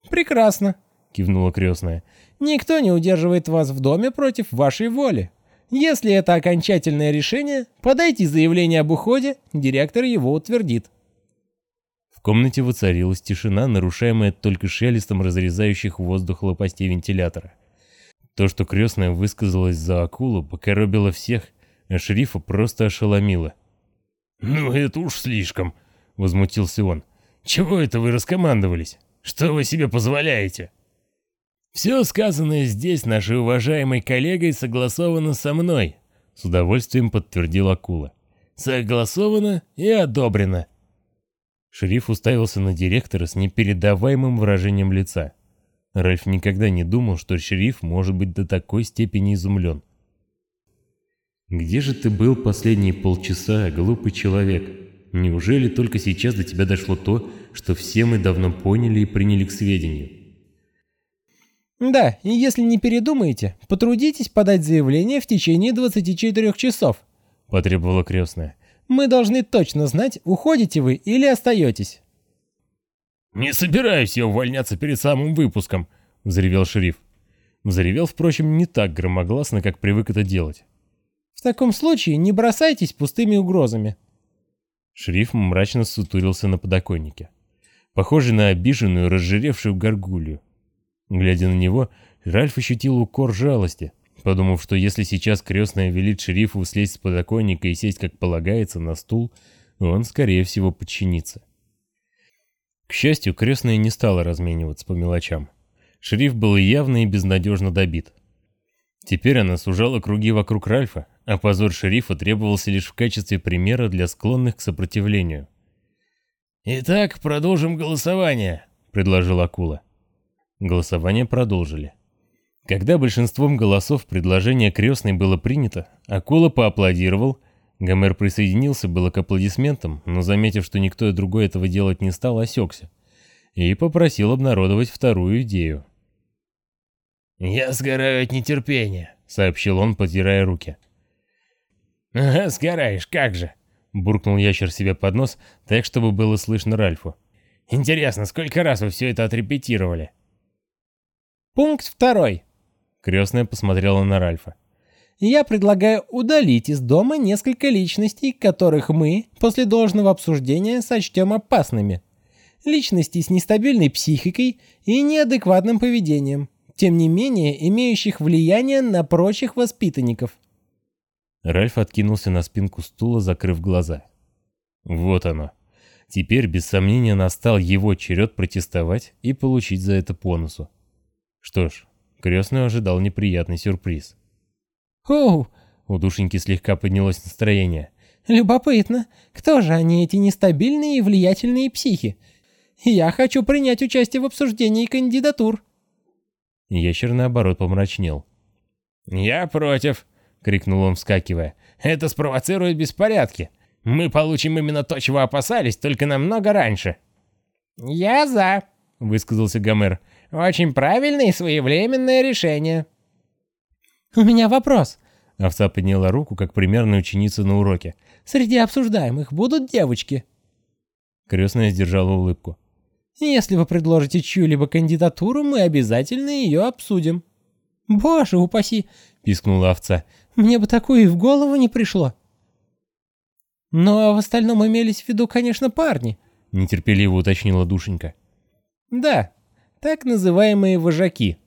Прекрасно, кивнула крестная. Никто не удерживает вас в доме против вашей воли. Если это окончательное решение, подайте заявление об уходе, директор его утвердит. Комнате воцарилась тишина, нарушаемая только шелестом разрезающих воздух лопастей вентилятора. То, что крестная высказалась за акулу, покоробило всех, а шерифа просто ошеломило. «Ну это уж слишком», — возмутился он. «Чего это вы раскомандовались? Что вы себе позволяете?» «Все сказанное здесь нашей уважаемой коллегой согласовано со мной», — с удовольствием подтвердил Акула. «Согласовано и одобрено». Шериф уставился на директора с непередаваемым выражением лица. Ральф никогда не думал, что шериф может быть до такой степени изумлен. «Где же ты был последние полчаса, глупый человек?» Неужели только сейчас до тебя дошло то, что все мы давно поняли и приняли к сведению? Да, и если не передумаете, потрудитесь подать заявление в течение 24 часов, потребовала крестная. Мы должны точно знать, уходите вы или остаетесь. «Не собираюсь я увольняться перед самым выпуском», — взревел шериф. Взревел, впрочем, не так громогласно, как привык это делать. «В таком случае не бросайтесь пустыми угрозами». Шериф мрачно сутурился на подоконнике, похожий на обиженную, разжиревшую горгулью. Глядя на него, Ральф ощутил укор жалости, подумав, что если сейчас крестная велит шерифу слезть с подоконника и сесть, как полагается, на стул, он, скорее всего, подчинится. К счастью, крестная не стала размениваться по мелочам. Шериф был явно и безнадежно добит. Теперь она сужала круги вокруг Ральфа, а позор шерифа требовался лишь в качестве примера для склонных к сопротивлению. «Итак, продолжим голосование», — предложил Акула. Голосование продолжили. Когда большинством голосов предложение крестной было принято, Акула поаплодировал, Гомер присоединился было к аплодисментам, но заметив, что никто другой этого делать не стал, осекся и попросил обнародовать вторую идею. «Я сгораю от нетерпения», — сообщил он, потирая руки. «Ага, сгораешь, как же!» — буркнул ящер себе под нос, так, чтобы было слышно Ральфу. «Интересно, сколько раз вы все это отрепетировали?» Пункт второй. Крестная посмотрела на Ральфа. Я предлагаю удалить из дома несколько личностей, которых мы, после должного обсуждения, сочтем опасными. Личности с нестабильной психикой и неадекватным поведением, тем не менее имеющих влияние на прочих воспитанников. Ральф откинулся на спинку стула, закрыв глаза. Вот оно. Теперь, без сомнения, настал его черед протестовать и получить за это по. Что ж, крестный ожидал неприятный сюрприз. «Оу!» — у душеньки слегка поднялось настроение. «Любопытно, кто же они, эти нестабильные и влиятельные психи? Я хочу принять участие в обсуждении кандидатур». Ящер, наоборот, помрачнел. «Я против!» — крикнул он, вскакивая. «Это спровоцирует беспорядки. Мы получим именно то, чего опасались, только намного раньше». «Я за», — высказался Гомер. Очень правильное и своевременное решение. У меня вопрос. Овца подняла руку, как примерная ученица на уроке. Среди обсуждаемых будут девочки? Крестная сдержала улыбку. Если вы предложите чью-либо кандидатуру, мы обязательно ее обсудим. Боже упаси, пискнула овца. Мне бы такое и в голову не пришло. Но в остальном имелись в виду, конечно, парни. Нетерпеливо уточнила душенька. Да, так называемые вожаки.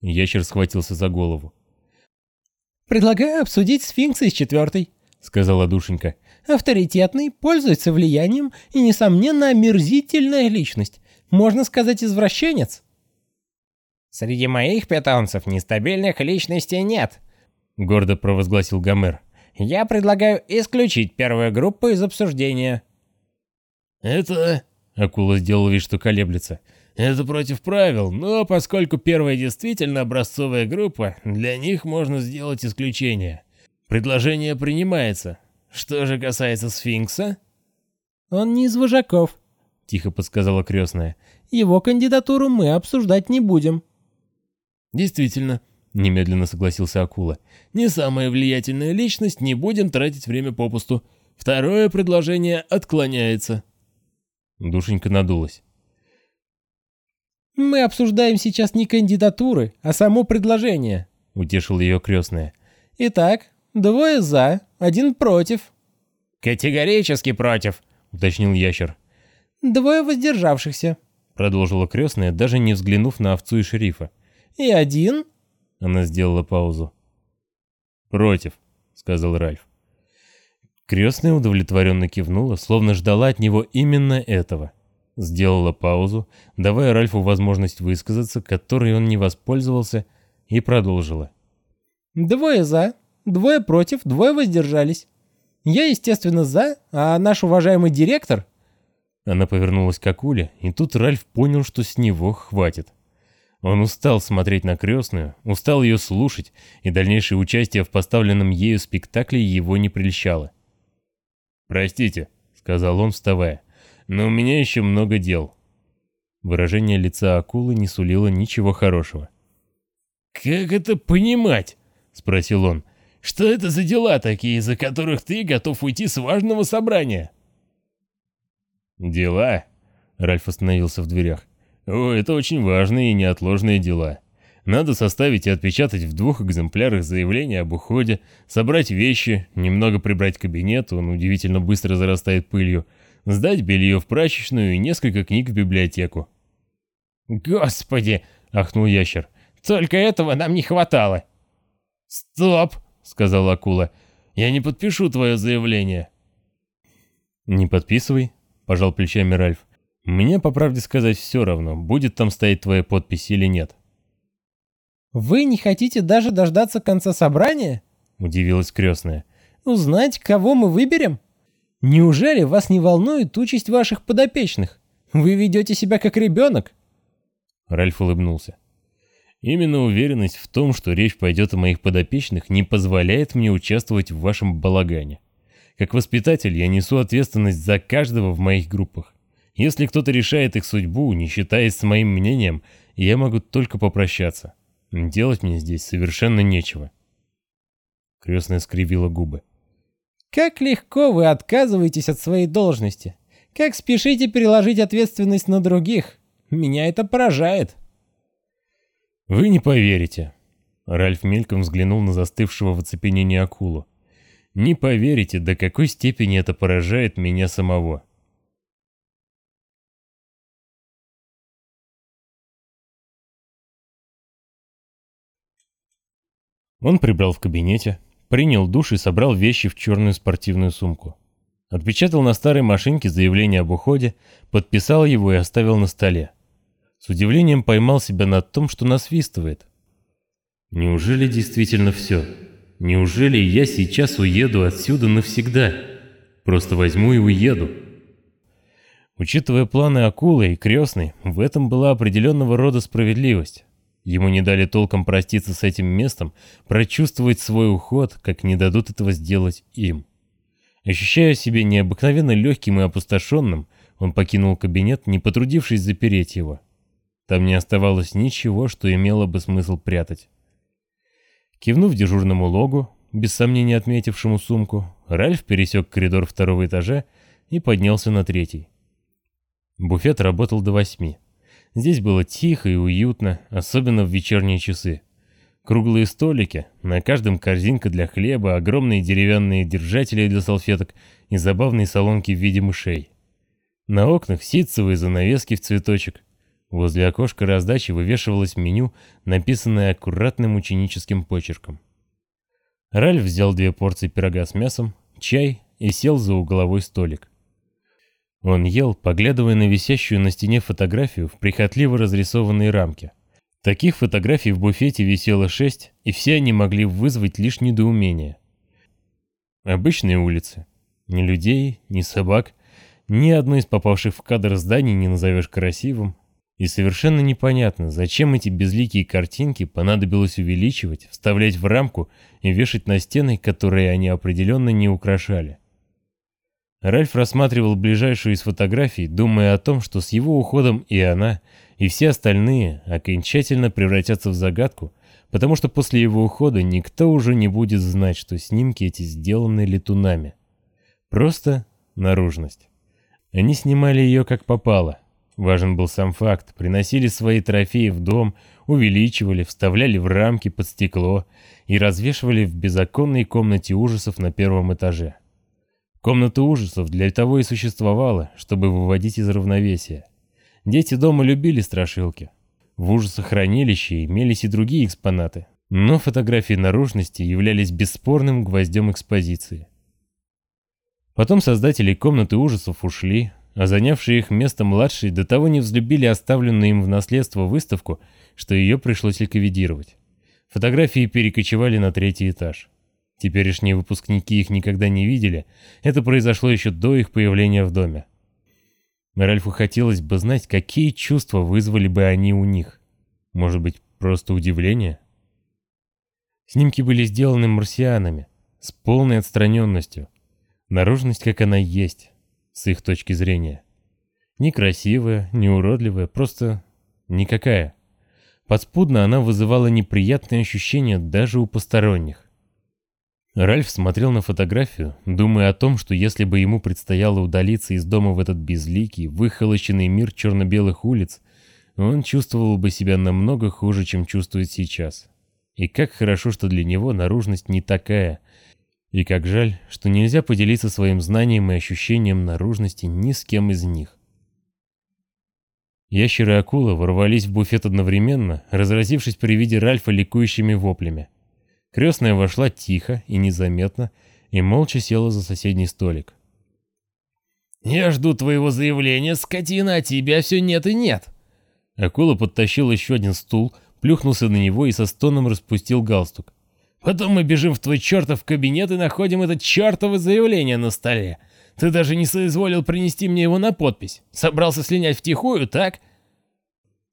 Ящер схватился за голову. «Предлагаю обсудить сфинкса из четвертой», — сказала душенька. «Авторитетный, пользуется влиянием и, несомненно, омерзительная личность. Можно сказать, извращенец». «Среди моих питомцев нестабильных личностей нет», — гордо провозгласил Гомер. «Я предлагаю исключить первую группу из обсуждения». «Это...» — акула сделал вид, что колеблется. Это против правил, но поскольку первая действительно образцовая группа, для них можно сделать исключение. Предложение принимается. Что же касается сфинкса? Он не из вожаков, тихо подсказала крестная. Его кандидатуру мы обсуждать не будем. Действительно, немедленно согласился Акула. Не самая влиятельная личность, не будем тратить время попусту. Второе предложение отклоняется. Душенька надулась. «Мы обсуждаем сейчас не кандидатуры, а само предложение», — утешил ее крестная. «Итак, двое за, один против». «Категорически против», — уточнил ящер. «Двое воздержавшихся», — продолжила крестная, даже не взглянув на овцу и шерифа. «И один?» — она сделала паузу. «Против», — сказал Ральф. Крестная удовлетворенно кивнула, словно ждала от него именно этого. Сделала паузу, давая Ральфу возможность высказаться, которой он не воспользовался, и продолжила. «Двое за, двое против, двое воздержались. Я, естественно, за, а наш уважаемый директор...» Она повернулась к Акуле, и тут Ральф понял, что с него хватит. Он устал смотреть на крестную, устал ее слушать, и дальнейшее участие в поставленном ею спектакле его не прельщало. «Простите», сказал он, вставая. «Но у меня еще много дел». Выражение лица акулы не сулило ничего хорошего. «Как это понимать?» — спросил он. «Что это за дела такие, из-за которых ты готов уйти с важного собрания?» «Дела?» — Ральф остановился в дверях. «О, это очень важные и неотложные дела. Надо составить и отпечатать в двух экземплярах заявление об уходе, собрать вещи, немного прибрать кабинет, он удивительно быстро зарастает пылью, сдать белье в прачечную и несколько книг в библиотеку. «Господи!» — ахнул ящер. «Только этого нам не хватало!» «Стоп!» — сказал акула. «Я не подпишу твое заявление». «Не подписывай», — пожал плечами Ральф. «Мне, по правде сказать, все равно, будет там стоять твоя подпись или нет». «Вы не хотите даже дождаться конца собрания?» — удивилась крестная. «Узнать, кого мы выберем? Неужели вас не волнует участь ваших подопечных? Вы ведете себя как ребенок?» Ральф улыбнулся. «Именно уверенность в том, что речь пойдет о моих подопечных, не позволяет мне участвовать в вашем балагане. Как воспитатель я несу ответственность за каждого в моих группах. Если кто-то решает их судьбу, не считаясь с моим мнением, я могу только попрощаться. Делать мне здесь совершенно нечего. Крестная скривила губы. «Как легко вы отказываетесь от своей должности. Как спешите переложить ответственность на других. Меня это поражает». «Вы не поверите». Ральф мельком взглянул на застывшего в оцепенении акулу. «Не поверите, до какой степени это поражает меня самого». Он прибрал в кабинете, принял душ и собрал вещи в черную спортивную сумку. Отпечатал на старой машинке заявление об уходе, подписал его и оставил на столе. С удивлением поймал себя на том, что насвистывает. «Неужели действительно все? Неужели я сейчас уеду отсюда навсегда? Просто возьму и уеду?» Учитывая планы акулы и крестной, в этом была определенного рода справедливость. Ему не дали толком проститься с этим местом, прочувствовать свой уход, как не дадут этого сделать им. Ощущая себя необыкновенно легким и опустошенным, он покинул кабинет, не потрудившись запереть его. Там не оставалось ничего, что имело бы смысл прятать. Кивнув дежурному логу, без сомнения отметившему сумку, Ральф пересек коридор второго этажа и поднялся на третий. Буфет работал до восьми. Здесь было тихо и уютно, особенно в вечерние часы. Круглые столики, на каждом корзинка для хлеба, огромные деревянные держатели для салфеток и забавные салонки в виде мышей. На окнах ситцевые занавески в цветочек. Возле окошка раздачи вывешивалось меню, написанное аккуратным ученическим почерком. Ральф взял две порции пирога с мясом, чай и сел за угловой столик. Он ел, поглядывая на висящую на стене фотографию в прихотливо разрисованной рамке. Таких фотографий в буфете висело шесть, и все они могли вызвать лишь недоумение. Обычные улицы. Ни людей, ни собак, ни одно из попавших в кадр зданий не назовешь красивым. И совершенно непонятно, зачем эти безликие картинки понадобилось увеличивать, вставлять в рамку и вешать на стены, которые они определенно не украшали. Ральф рассматривал ближайшую из фотографий, думая о том, что с его уходом и она, и все остальные окончательно превратятся в загадку, потому что после его ухода никто уже не будет знать, что снимки эти сделаны летунами. Просто наружность. Они снимали ее как попало. Важен был сам факт. Приносили свои трофеи в дом, увеличивали, вставляли в рамки под стекло и развешивали в беззаконной комнате ужасов на первом этаже. Комната ужасов для того и существовала, чтобы выводить из равновесия. Дети дома любили страшилки. В ужасохранилище имелись и другие экспонаты, но фотографии наружности являлись бесспорным гвоздем экспозиции. Потом создатели комнаты ужасов ушли, а занявшие их место младшие до того не взлюбили оставленную им в наследство выставку, что ее пришлось ликвидировать. Фотографии перекочевали на третий этаж. Теперешние выпускники их никогда не видели, это произошло еще до их появления в доме. Ральфу хотелось бы знать, какие чувства вызвали бы они у них. Может быть, просто удивление? Снимки были сделаны марсианами, с полной отстраненностью. Наружность, как она есть. с их точки зрения. Некрасивая, неуродливая, просто никакая. Подспудно она вызывала неприятные ощущения даже у посторонних. Ральф смотрел на фотографию, думая о том, что если бы ему предстояло удалиться из дома в этот безликий, выхолощенный мир черно-белых улиц, он чувствовал бы себя намного хуже, чем чувствует сейчас. И как хорошо, что для него наружность не такая. И как жаль, что нельзя поделиться своим знанием и ощущением наружности ни с кем из них. Ящеры и акула ворвались в буфет одновременно, разразившись при виде Ральфа ликующими воплями. Крестная вошла тихо и незаметно и молча села за соседний столик. «Я жду твоего заявления, скотина, а тебя все нет и нет!» Акула подтащил еще один стул, плюхнулся на него и со стоном распустил галстук. «Потом мы бежим в твой чертов кабинет и находим это чертово заявление на столе. Ты даже не соизволил принести мне его на подпись. Собрался слинять втихую, так?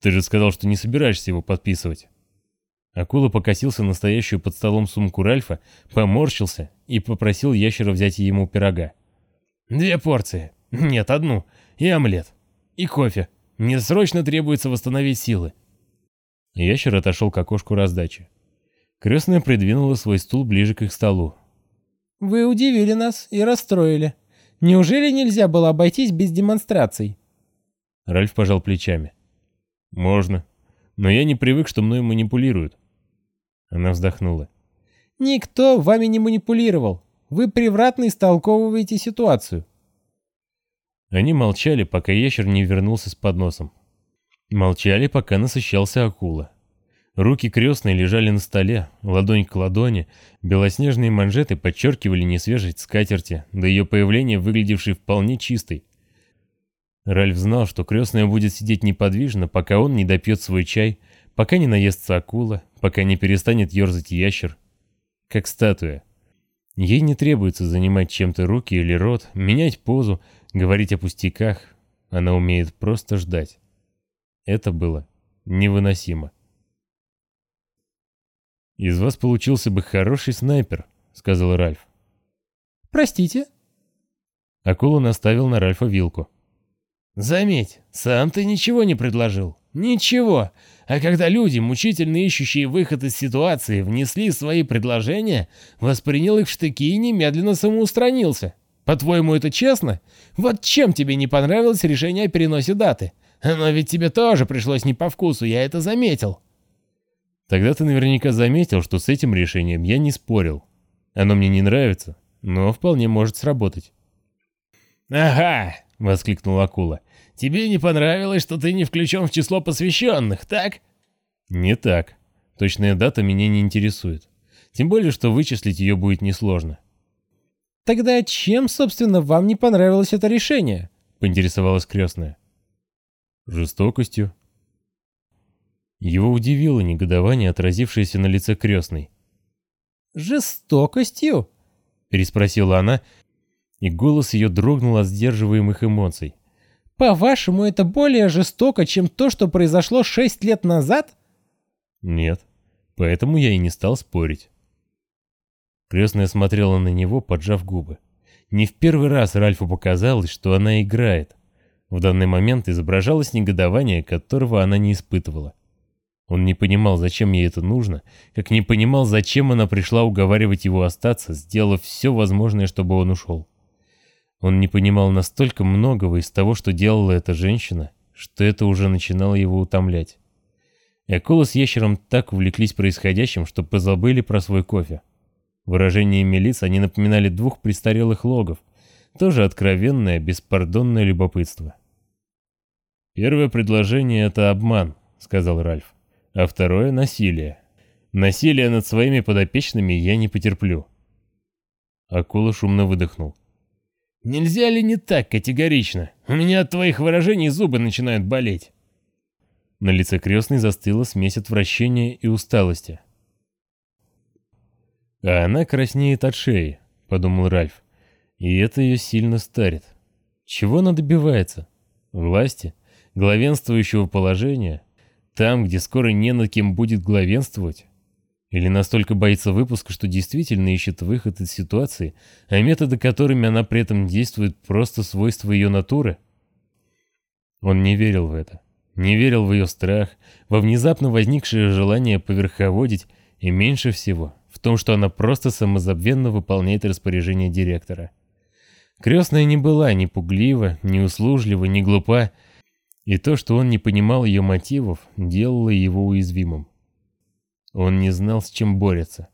Ты же сказал, что не собираешься его подписывать. Акула покосился на стоящую под столом сумку Ральфа, поморщился и попросил ящера взять ему пирога. «Две порции. Нет, одну. И омлет. И кофе. Мне срочно требуется восстановить силы». Ящер отошел к окошку раздачи. Крестная придвинула свой стул ближе к их столу. «Вы удивили нас и расстроили», Неужели нельзя было обойтись без демонстраций? Ральф пожал плечами. Можно. Но я не привык, что мной манипулируют. Она вздохнула. Никто вами не манипулировал. Вы превратно истолковываете ситуацию. Они молчали, пока ящер не вернулся с подносом. Молчали, пока насыщался акула. Руки крестной лежали на столе, ладонь к ладони, белоснежные манжеты подчеркивали несвежесть скатерти, до ее появления выглядевшей вполне чистой. Ральф знал, что крестная будет сидеть неподвижно, пока он не допьет свой чай, пока не наестся акула, пока не перестанет ерзать ящер. Как статуя. Ей не требуется занимать чем-то руки или рот, менять позу, говорить о пустяках. Она умеет просто ждать. Это было невыносимо. «Из вас получился бы хороший снайпер», — сказал Ральф. «Простите?» Акула наставил на Ральфа вилку. «Заметь, сам ты ничего не предложил. Ничего. А когда люди, мучительно ищущие выход из ситуации, внесли свои предложения, воспринял их в штыки и немедленно самоустранился. По-твоему, это честно? Вот чем тебе не понравилось решение о переносе даты? Оно ведь тебе тоже пришлось не по вкусу, я это заметил». Тогда ты наверняка заметил, что с этим решением я не спорил. Оно мне не нравится, но вполне может сработать. «Ага!» — воскликнул Акула. «Тебе не понравилось, что ты не включен в число посвященных, так?» «Не так. Точная дата меня не интересует. Тем более, что вычислить ее будет несложно». «Тогда чем, собственно, вам не понравилось это решение?» — поинтересовалась крестная. «Жестокостью», его удивило негодование, отразившееся на лице крестной. «Жестокостью?» — переспросила она, и голос ее дрогнул от сдерживаемых эмоций. «По-вашему, это более жестоко, чем то, что произошло шесть лет назад?» «Нет, поэтому я и не стал спорить». Крестная смотрела на него, поджав губы. Не в первый раз Ральфу показалось, что она играет. В данный момент изображалось негодование, которого она не испытывала. Он не понимал, зачем ей это нужно, как не понимал, зачем она пришла уговаривать его остаться, сделав все возможное, чтобы он ушел. Он не понимал настолько многого из того, что делала эта женщина, что это уже начинало его утомлять. Акула с ящером так увлеклись происходящим, что позабыли про свой кофе. Выражениями лиц они напоминали двух престарелых логов, тоже откровенное, беспардонное любопытство. «Первое предложение — это обман», — сказал Ральф а второе — насилие. Насилие над своими подопечными я не потерплю. Акула шумно выдохнул. «Нельзя ли не так категорично? У меня от твоих выражений зубы начинают болеть». На лице крестной застыла смесь отвращения и усталости. «А она краснеет от шеи», — подумал Ральф. «И это ее сильно старит. Чего она добивается? Власти? Главенствующего положения? Там, где скоро не над кем будет главенствовать? Или настолько боится выпуска, что действительно ищет выход из ситуации, а методы, которыми она при этом действует, просто свойства ее натуры? Он не верил в это. Не верил в ее страх, во внезапно возникшее желание поверховодить, и меньше всего в том, что она просто самозабвенно выполняет распоряжение директора. Крестная не была ни пуглива, ни услужлива, ни глупа, и то, что он не понимал ее мотивов, делало его уязвимым. Он не знал, с чем борется.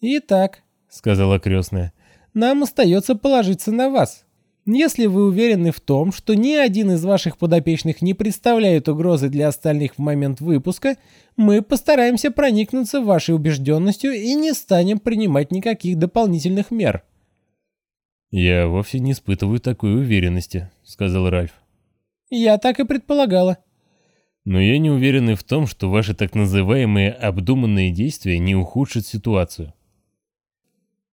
«Итак», — сказала крестная, — «нам остается положиться на вас. Если вы уверены в том, что ни один из ваших подопечных не представляет угрозы для остальных в момент выпуска, мы постараемся проникнуться вашей убежденностью и не станем принимать никаких дополнительных мер». «Я вовсе не испытываю такой уверенности», — сказал Ральф. «Я так и предполагала», но я не уверен и в том, что ваши так называемые обдуманные действия не ухудшат ситуацию.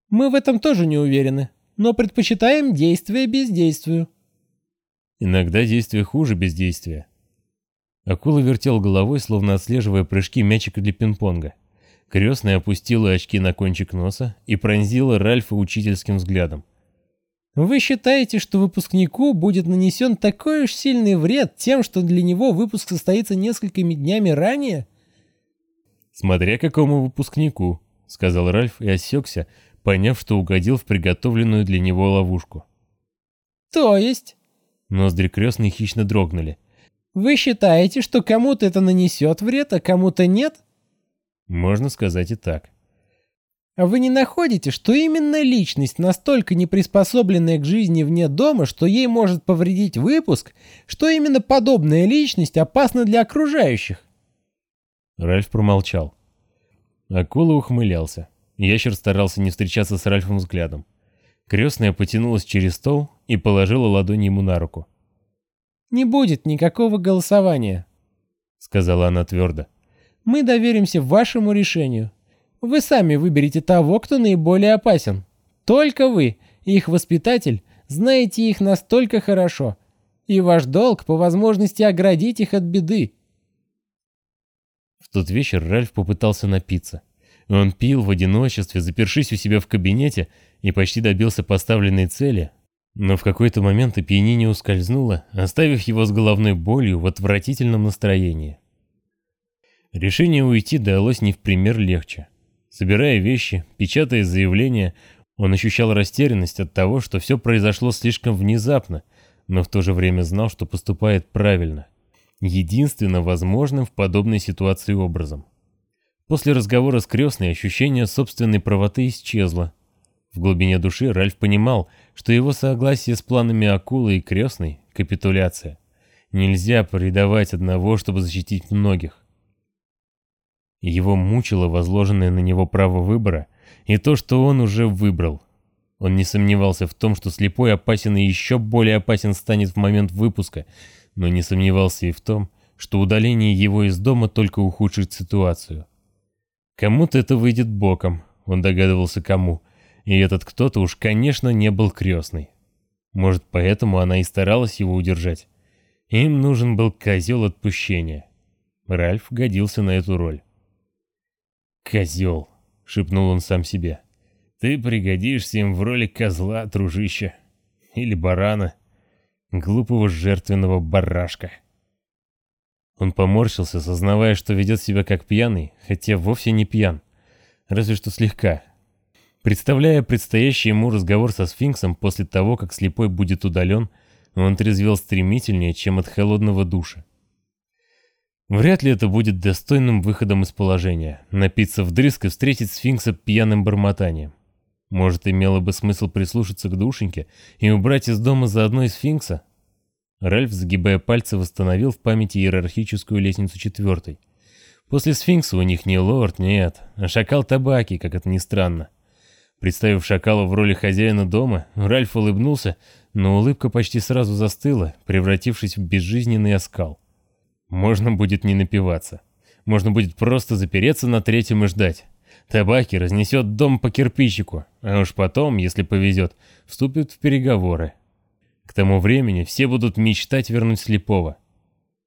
Мы в этом тоже не уверены, но предпочитаем действие бездействию. Иногда действие хуже бездействия. Акула вертел головой, словно отслеживая прыжки мячика для пинг-понга. Крестная опустила очки на кончик носа и пронзила Ральфа учительским взглядом. Вы считаете, что выпускнику будет нанесен такой уж сильный вред тем, что для него выпуск состоится несколькими днями ранее? Смотря какому выпускнику, сказал Ральф и осекся, поняв, что угодил в приготовленную для него ловушку. То есть? Ноздри крестной хищно дрогнули. Вы считаете, что кому-то это нанесет вред, а кому-то нет? Можно сказать и так. А вы не находите, что именно личность, настолько не приспособленная к жизни вне дома, что ей может повредить выпуск, что именно подобная личность опасна для окружающих? Ральф промолчал. Акула ухмылялся. Ящер старался не встречаться с Ральфом взглядом. Крестная потянулась через стол и положила ладонь ему на руку. «Не будет никакого голосования», — сказала она твердо. «Мы доверимся вашему решению. Вы сами выберете того, кто наиболее опасен. Только вы, их воспитатель, знаете их настолько хорошо. И ваш долг по возможности оградить их от беды. В тот вечер Ральф попытался напиться. Он пил в одиночестве, запершись у себя в кабинете, и почти добился поставленной цели. Но в какой-то момент опьянение ускользнуло, оставив его с головной болью в отвратительном настроении. Решение уйти далось не в пример легче. Собирая вещи, печатая заявления, он ощущал растерянность от того, что все произошло слишком внезапно, но в то же время знал, что поступает правильно. Единственно возможным в подобной ситуации образом. После разговора с крестной ощущение собственной правоты исчезло. В глубине души Ральф понимал, что его согласие с планами акулы и крестной – капитуляция. Нельзя предавать одного, чтобы защитить многих. Его мучило возложенное на него право выбора и то, что он уже выбрал. Он не сомневался в том, что слепой опасен и еще более опасен станет в момент выпуска, но не сомневался и в том, что удаление его из дома только ухудшит ситуацию. Кому-то это выйдет боком, он догадывался кому, и этот кто-то уж, конечно, не был крестный. Может, поэтому она и старалась его удержать. Им нужен был козел отпущения. Ральф годился на эту роль. «Козел», — шепнул он сам себе. «Ты пригодишься им в роли козла, дружище. Или барана. Глупого жертвенного барашка». Он поморщился, сознавая, что ведет себя как пьяный, хотя вовсе не пьян. Разве что слегка. Представляя предстоящий ему разговор со сфинксом после того, как слепой будет удален, он трезвел стремительнее, чем от холодного душа. Вряд ли это будет достойным выходом из положения. Напиться вдрызг и встретить сфинкса пьяным бормотанием. Может, имело бы смысл прислушаться к душеньке и убрать из дома заодно и сфинкса? Ральф, загибая пальцы, восстановил в памяти иерархическую лестницу четвертой. После сфинкса у них не лорд, нет, а шакал табаки, как это ни странно. Представив шакала в роли хозяина дома, Ральф улыбнулся, но улыбка почти сразу застыла, превратившись в безжизненный оскал. Можно будет не напиваться. Можно будет просто запереться на третьем и ждать. Табаки разнесет дом по кирпичику, а уж потом, если повезет, вступит в переговоры. К тому времени все будут мечтать вернуть слепого.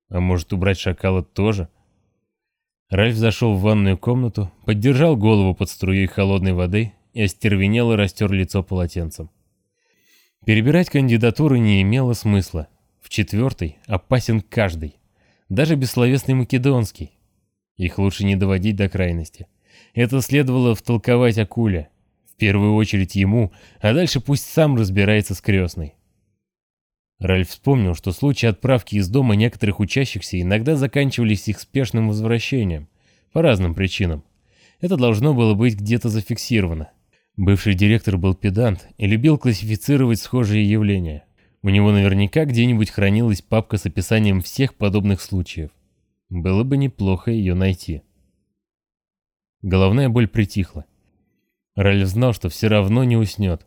А может убрать шакала тоже? Ральф зашел в ванную комнату, поддержал голову под струей холодной воды и остервенело растер лицо полотенцем. Перебирать кандидатуры не имело смысла. В четвертой опасен каждый, даже бессловесный македонский. Их лучше не доводить до крайности. Это следовало втолковать Акуле. В первую очередь ему, а дальше пусть сам разбирается с крестной. Ральф вспомнил, что случаи отправки из дома некоторых учащихся иногда заканчивались их спешным возвращением, по разным причинам. Это должно было быть где-то зафиксировано. Бывший директор был педант и любил классифицировать схожие явления. У него наверняка где-нибудь хранилась папка с описанием всех подобных случаев. Было бы неплохо ее найти. Головная боль притихла. Ральф знал, что все равно не уснет.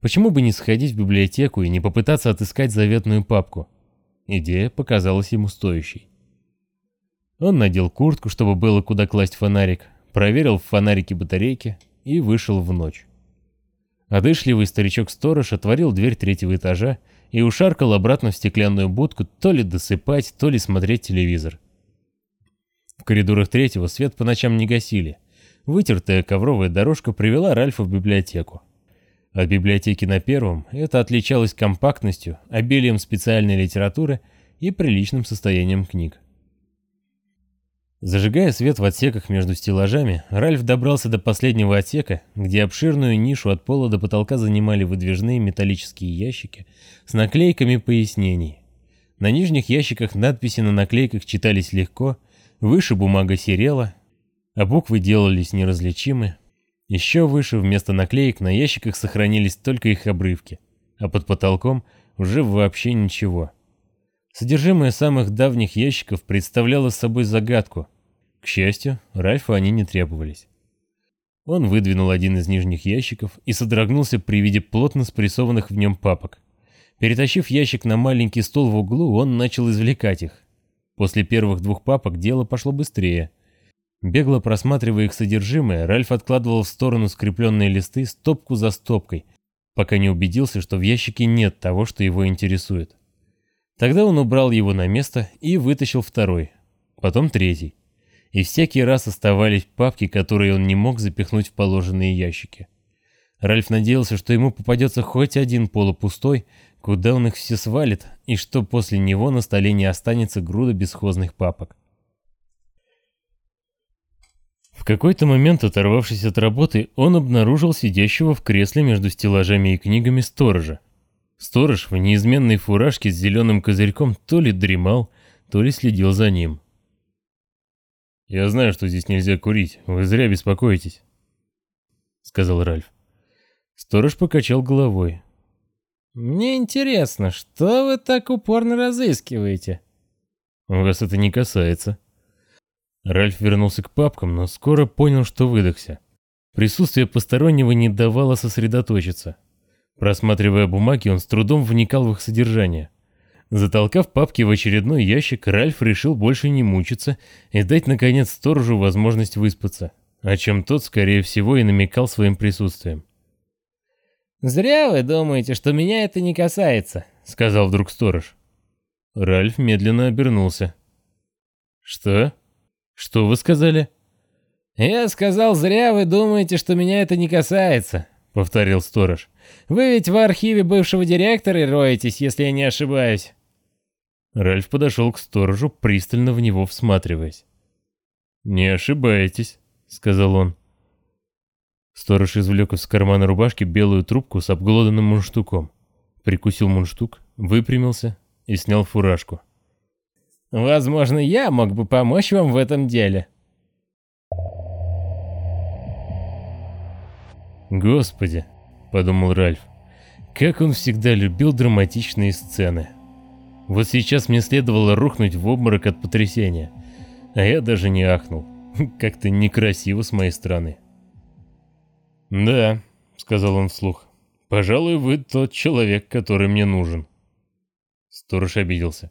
Почему бы не сходить в библиотеку и не попытаться отыскать заветную папку? Идея показалась ему стоящей. Он надел куртку, чтобы было куда класть фонарик, проверил в фонарике батарейки и вышел в ночь. Одышливый старичок-сторож отворил дверь третьего этажа и ушаркал обратно в стеклянную будку то ли досыпать, то ли смотреть телевизор. В коридорах третьего свет по ночам не гасили. Вытертая ковровая дорожка привела Ральфа в библиотеку. От библиотеки на первом это отличалось компактностью, обилием специальной литературы и приличным состоянием книг. Зажигая свет в отсеках между стеллажами, Ральф добрался до последнего отсека, где обширную нишу от пола до потолка занимали выдвижные металлические ящики с наклейками пояснений. На нижних ящиках надписи на наклейках читались легко, выше бумага серела, а буквы делались неразличимы, еще выше вместо наклеек на ящиках сохранились только их обрывки, а под потолком уже вообще ничего. Содержимое самых давних ящиков представляло собой загадку. К счастью, Ральфу они не требовались. Он выдвинул один из нижних ящиков и содрогнулся при виде плотно спрессованных в нем папок. Перетащив ящик на маленький стол в углу, он начал извлекать их. После первых двух папок дело пошло быстрее — Бегло просматривая их содержимое, Ральф откладывал в сторону скрепленные листы стопку за стопкой, пока не убедился, что в ящике нет того, что его интересует. Тогда он убрал его на место и вытащил второй, потом третий. И всякий раз оставались папки, которые он не мог запихнуть в положенные ящики. Ральф надеялся, что ему попадется хоть один полупустой, куда он их все свалит, и что после него на столе не останется груда бесхозных папок. В какой-то момент, оторвавшись от работы, он обнаружил сидящего в кресле между стеллажами и книгами сторожа. Сторож в неизменной фуражке с зеленым козырьком то ли дремал, то ли следил за ним. «Я знаю, что здесь нельзя курить, вы зря беспокоитесь», — сказал Ральф. Сторож покачал головой. «Мне интересно, что вы так упорно разыскиваете?» «Вас это не касается», Ральф вернулся к папкам, но скоро понял, что выдохся. Присутствие постороннего не давало сосредоточиться. Просматривая бумаги, он с трудом вникал в их содержание. Затолкав папки в очередной ящик, Ральф решил больше не мучиться и дать, наконец, сторожу возможность выспаться, о чем тот, скорее всего, и намекал своим присутствием. «Зря вы думаете, что меня это не касается», — сказал вдруг сторож. Ральф медленно обернулся. «Что?» «Что вы сказали?» «Я сказал, зря вы думаете, что меня это не касается», — повторил сторож. «Вы ведь в архиве бывшего директора роетесь, если я не ошибаюсь». Ральф подошел к сторожу, пристально в него всматриваясь. «Не ошибаетесь», — сказал он. Сторож извлек из кармана рубашки белую трубку с обглоданным мундштуком. Прикусил мундштук, выпрямился и снял фуражку. Возможно, я мог бы помочь вам в этом деле. Господи, подумал Ральф, как он всегда любил драматичные сцены. Вот сейчас мне следовало рухнуть в обморок от потрясения, а я даже не ахнул. Как-то некрасиво с моей стороны. «Да», — сказал он вслух, — «пожалуй, вы тот человек, который мне нужен». Сторож обиделся.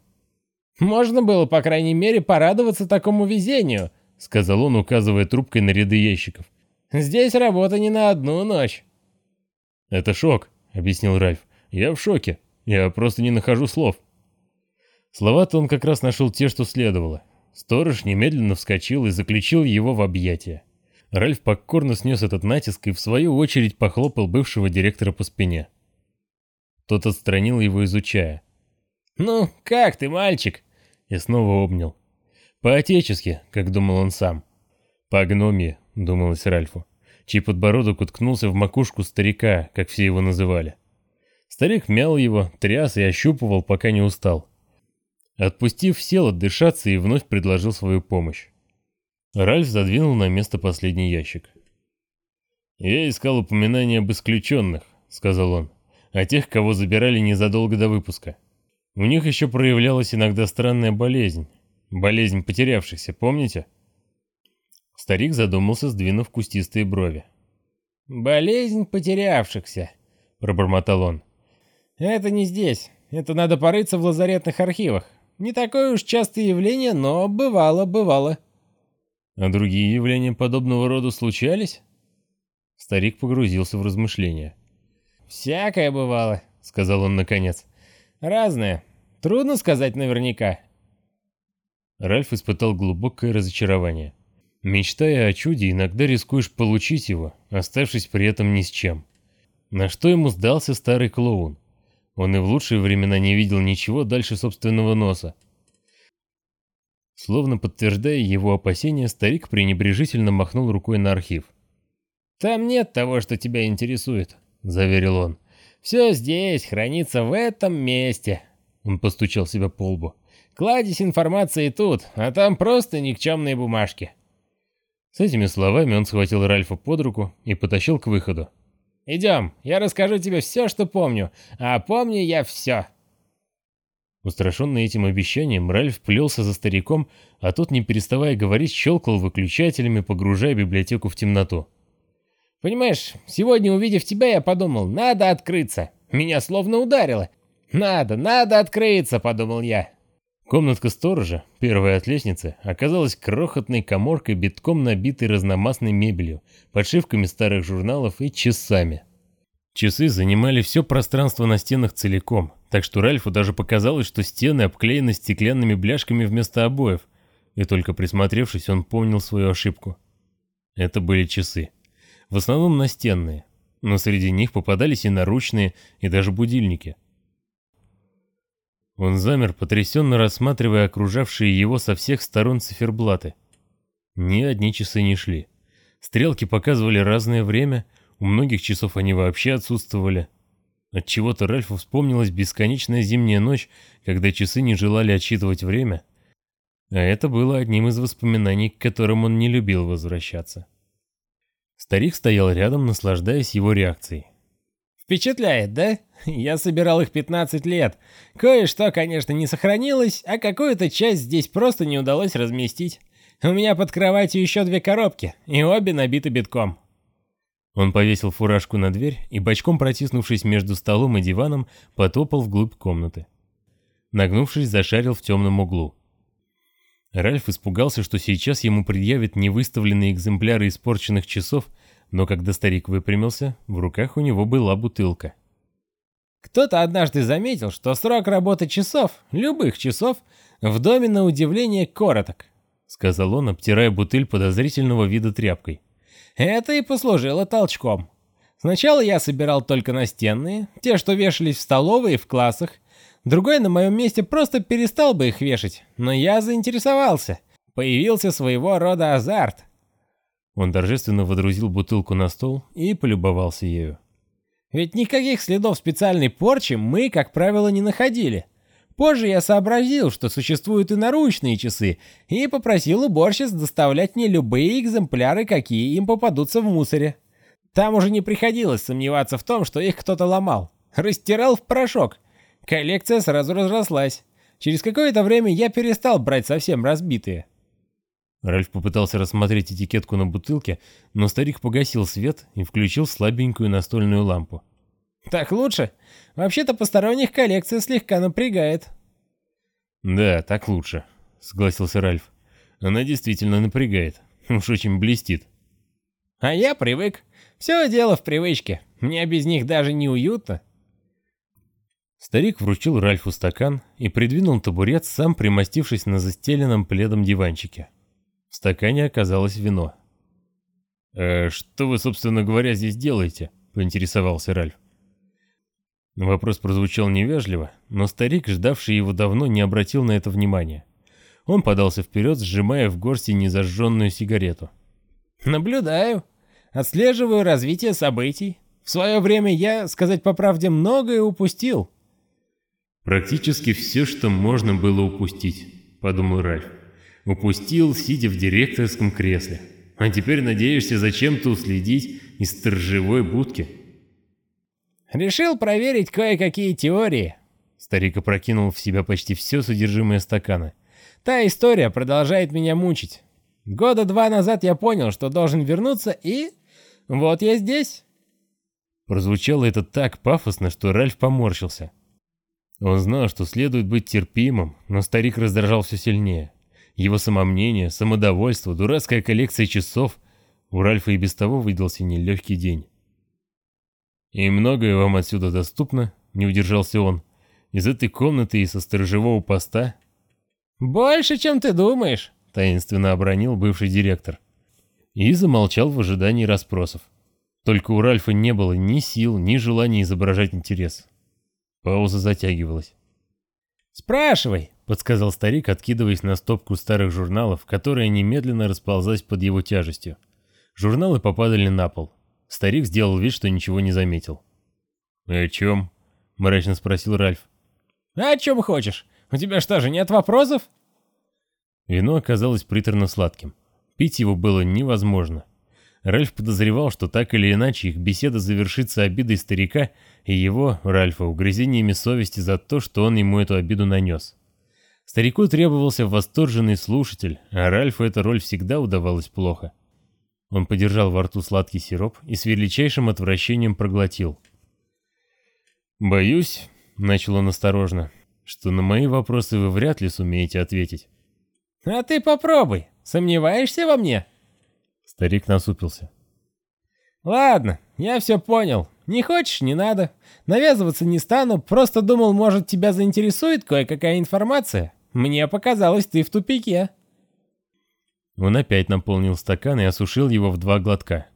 «Можно было, по крайней мере, порадоваться такому везению», — сказал он, указывая трубкой на ряды ящиков. «Здесь работа не на одну ночь». «Это шок», — объяснил Ральф. «Я в шоке. Я просто не нахожу слов». Слова-то он как раз нашел те, что следовало. Сторож немедленно вскочил и заключил его в объятия. Ральф покорно снес этот натиск и в свою очередь похлопал бывшего директора по спине. Тот отстранил его, изучая. «Ну, как ты, мальчик?» И снова обнял. По-отечески, как думал он сам. По гномии, думалось Ральфу, чей подбородок уткнулся в макушку старика, как все его называли. Старик мял его, тряс и ощупывал, пока не устал. Отпустив, сел отдышаться и вновь предложил свою помощь. Ральф задвинул на место последний ящик. «Я искал упоминания об исключенных», — сказал он, — «о тех, кого забирали незадолго до выпуска. У них еще проявлялась иногда странная болезнь. Болезнь потерявшихся, помните?» Старик задумался, сдвинув кустистые брови. «Болезнь потерявшихся», — пробормотал он. Это не здесь. Это надо порыться в лазаретных архивах. Не такое уж частое явление, но бывало, бывало. А другие явления подобного рода случались? Старик погрузился в размышления. «Всякое бывало», — сказал он наконец. «Разное. Трудно сказать наверняка». Ральф испытал глубокое разочарование. Мечтая о чуде, иногда рискуешь получить его, оставшись при этом ни с чем. На что ему сдался старый клоун? Он и в лучшие времена не видел ничего дальше собственного носа. Словно подтверждая его опасения, старик пренебрежительно махнул рукой на архив. «Там нет того, что тебя интересует», — заверил он. «Все здесь хранится в этом месте». Он постучал себя по лбу. «Кладезь информации тут, а там просто никчемные бумажки». С этими словами он схватил Ральфа под руку и потащил к выходу. Идем, я расскажу тебе все, что помню, а помню я все». Устрашенный этим обещанием, Ральф плелся за стариком, а тот, не переставая говорить, щелкал выключателями, погружая библиотеку в темноту. «Понимаешь, сегодня, увидев тебя, я подумал, надо открыться. Меня словно ударило. Надо, надо открыться», — подумал я. Комнатка сторожа, первая от лестницы, оказалась крохотной коморкой, битком набитой разномастной мебелью, подшивками старых журналов и часами. Часы занимали все пространство на стенах целиком, так что Ральфу даже показалось, что стены обклеены стеклянными бляшками вместо обоев, и только присмотревшись, он понял свою ошибку. Это были часы. В основном настенные, но среди них попадались и наручные, и даже будильники – он замер, потрясенно рассматривая окружавшие его со всех сторон циферблаты. Ни одни часы не шли. Стрелки показывали разное время, у многих часов они вообще отсутствовали. От чего то Ральфу вспомнилась бесконечная зимняя ночь, когда часы не желали отсчитывать время. А это было одним из воспоминаний, к которым он не любил возвращаться. Старик стоял рядом, наслаждаясь его реакцией. Впечатляет, да? Я собирал их 15 лет. Кое-что, конечно, не сохранилось, а какую-то часть здесь просто не удалось разместить. У меня под кроватью еще две коробки, и обе набиты битком. Он повесил фуражку на дверь и, бочком протиснувшись между столом и диваном, потопал вглубь комнаты. Нагнувшись, зашарил в темном углу. Ральф испугался, что сейчас ему предъявят невыставленные экземпляры испорченных часов, но когда старик выпрямился, в руках у него была бутылка. Кто-то однажды заметил, что срок работы часов, любых часов, в доме на удивление короток, сказал он, обтирая бутыль подозрительного вида тряпкой. Это и послужило толчком. Сначала я собирал только настенные, те, что вешались в столовой и в классах. Другой на моем месте просто перестал бы их вешать, но я заинтересовался. Появился своего рода азарт. Он торжественно водрузил бутылку на стол и полюбовался ею. Ведь никаких следов специальной порчи мы, как правило, не находили. Позже я сообразил, что существуют и наручные часы, и попросил уборщиц доставлять мне любые экземпляры, какие им попадутся в мусоре. Там уже не приходилось сомневаться в том, что их кто-то ломал. Растирал в порошок. Коллекция сразу разрослась. Через какое-то время я перестал брать совсем разбитые. Ральф попытался рассмотреть этикетку на бутылке, но старик погасил свет и включил слабенькую настольную лампу. «Так лучше? Вообще-то посторонних коллекция слегка напрягает». «Да, так лучше», — согласился Ральф. «Она действительно напрягает. Уж очень блестит». «А я привык. Все дело в привычке. Мне без них даже не уютно». Старик вручил Ральфу стакан и придвинул табурет, сам примостившись на застеленном пледом диванчике. В стакане оказалось вино. «Э, «Что вы, собственно говоря, здесь делаете?» — поинтересовался Ральф. Вопрос прозвучал невежливо, но старик, ждавший его давно, не обратил на это внимания. Он подался вперед, сжимая в горсти незажженную сигарету. «Наблюдаю. Отслеживаю развитие событий. В свое время я, сказать по правде, многое упустил». «Практически все, что можно было упустить», — подумал Ральф. «Упустил, сидя в директорском кресле. А теперь надеешься зачем-то уследить из сторожевой будки». «Решил проверить кое-какие теории». Старик опрокинул в себя почти все содержимое стакана. «Та история продолжает меня мучить. Года два назад я понял, что должен вернуться, и... Вот я здесь». Прозвучало это так пафосно, что Ральф поморщился. Он знал, что следует быть терпимым, но старик раздражал все сильнее. Его самомнение, самодовольство, дурацкая коллекция часов. У Ральфа и без того выдался нелегкий день. «И многое вам отсюда доступно?» — не удержался он. «Из этой комнаты и со сторожевого поста?» «Больше, чем ты думаешь», — таинственно обронил бывший директор. И замолчал в ожидании расспросов. Только у Ральфа не было ни сил, ни желания изображать интерес. Пауза затягивалась. «Спрашивай», — подсказал старик, откидываясь на стопку старых журналов, которая немедленно расползлась под его тяжестью. Журналы попадали на пол. Старик сделал вид, что ничего не заметил. «О чем?» — мрачно спросил Ральф. «А о чем хочешь? У тебя что же, нет вопросов?» Вино оказалось приторно-сладким. Пить его было невозможно. Ральф подозревал, что так или иначе их беседа завершится обидой старика и его, Ральфа, угрызениями совести за то, что он ему эту обиду нанес. Старику требовался восторженный слушатель, а Ральфу эта роль всегда удавалась плохо. Он подержал во рту сладкий сироп и с величайшим отвращением проглотил. «Боюсь», — начал он осторожно, — «что на мои вопросы вы вряд ли сумеете ответить». «А ты попробуй. Сомневаешься во мне?» Старик насупился. «Ладно, я все понял. Не хочешь, не надо. Навязываться не стану, просто думал, может, тебя заинтересует кое-какая информация. Мне показалось, ты в тупике». Он опять наполнил стакан и осушил его в два глотка.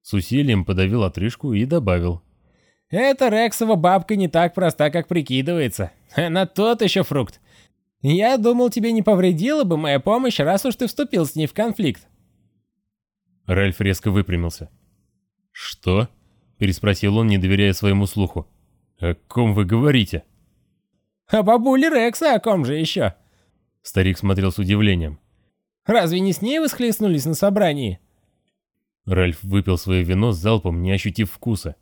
С усилием подавил отрыжку и добавил. «Эта Рексова бабка не так проста, как прикидывается. Она тот еще фрукт. Я думал, тебе не повредила бы моя помощь, раз уж ты вступил с ней в конфликт». Ральф резко выпрямился. «Что?» — переспросил он, не доверяя своему слуху. «О ком вы говорите?» «О бабуле Рекса, о ком же еще?» Старик смотрел с удивлением. Разве не с ней вы схлестнулись на собрании?» Ральф выпил свое вино с залпом, не ощутив вкуса.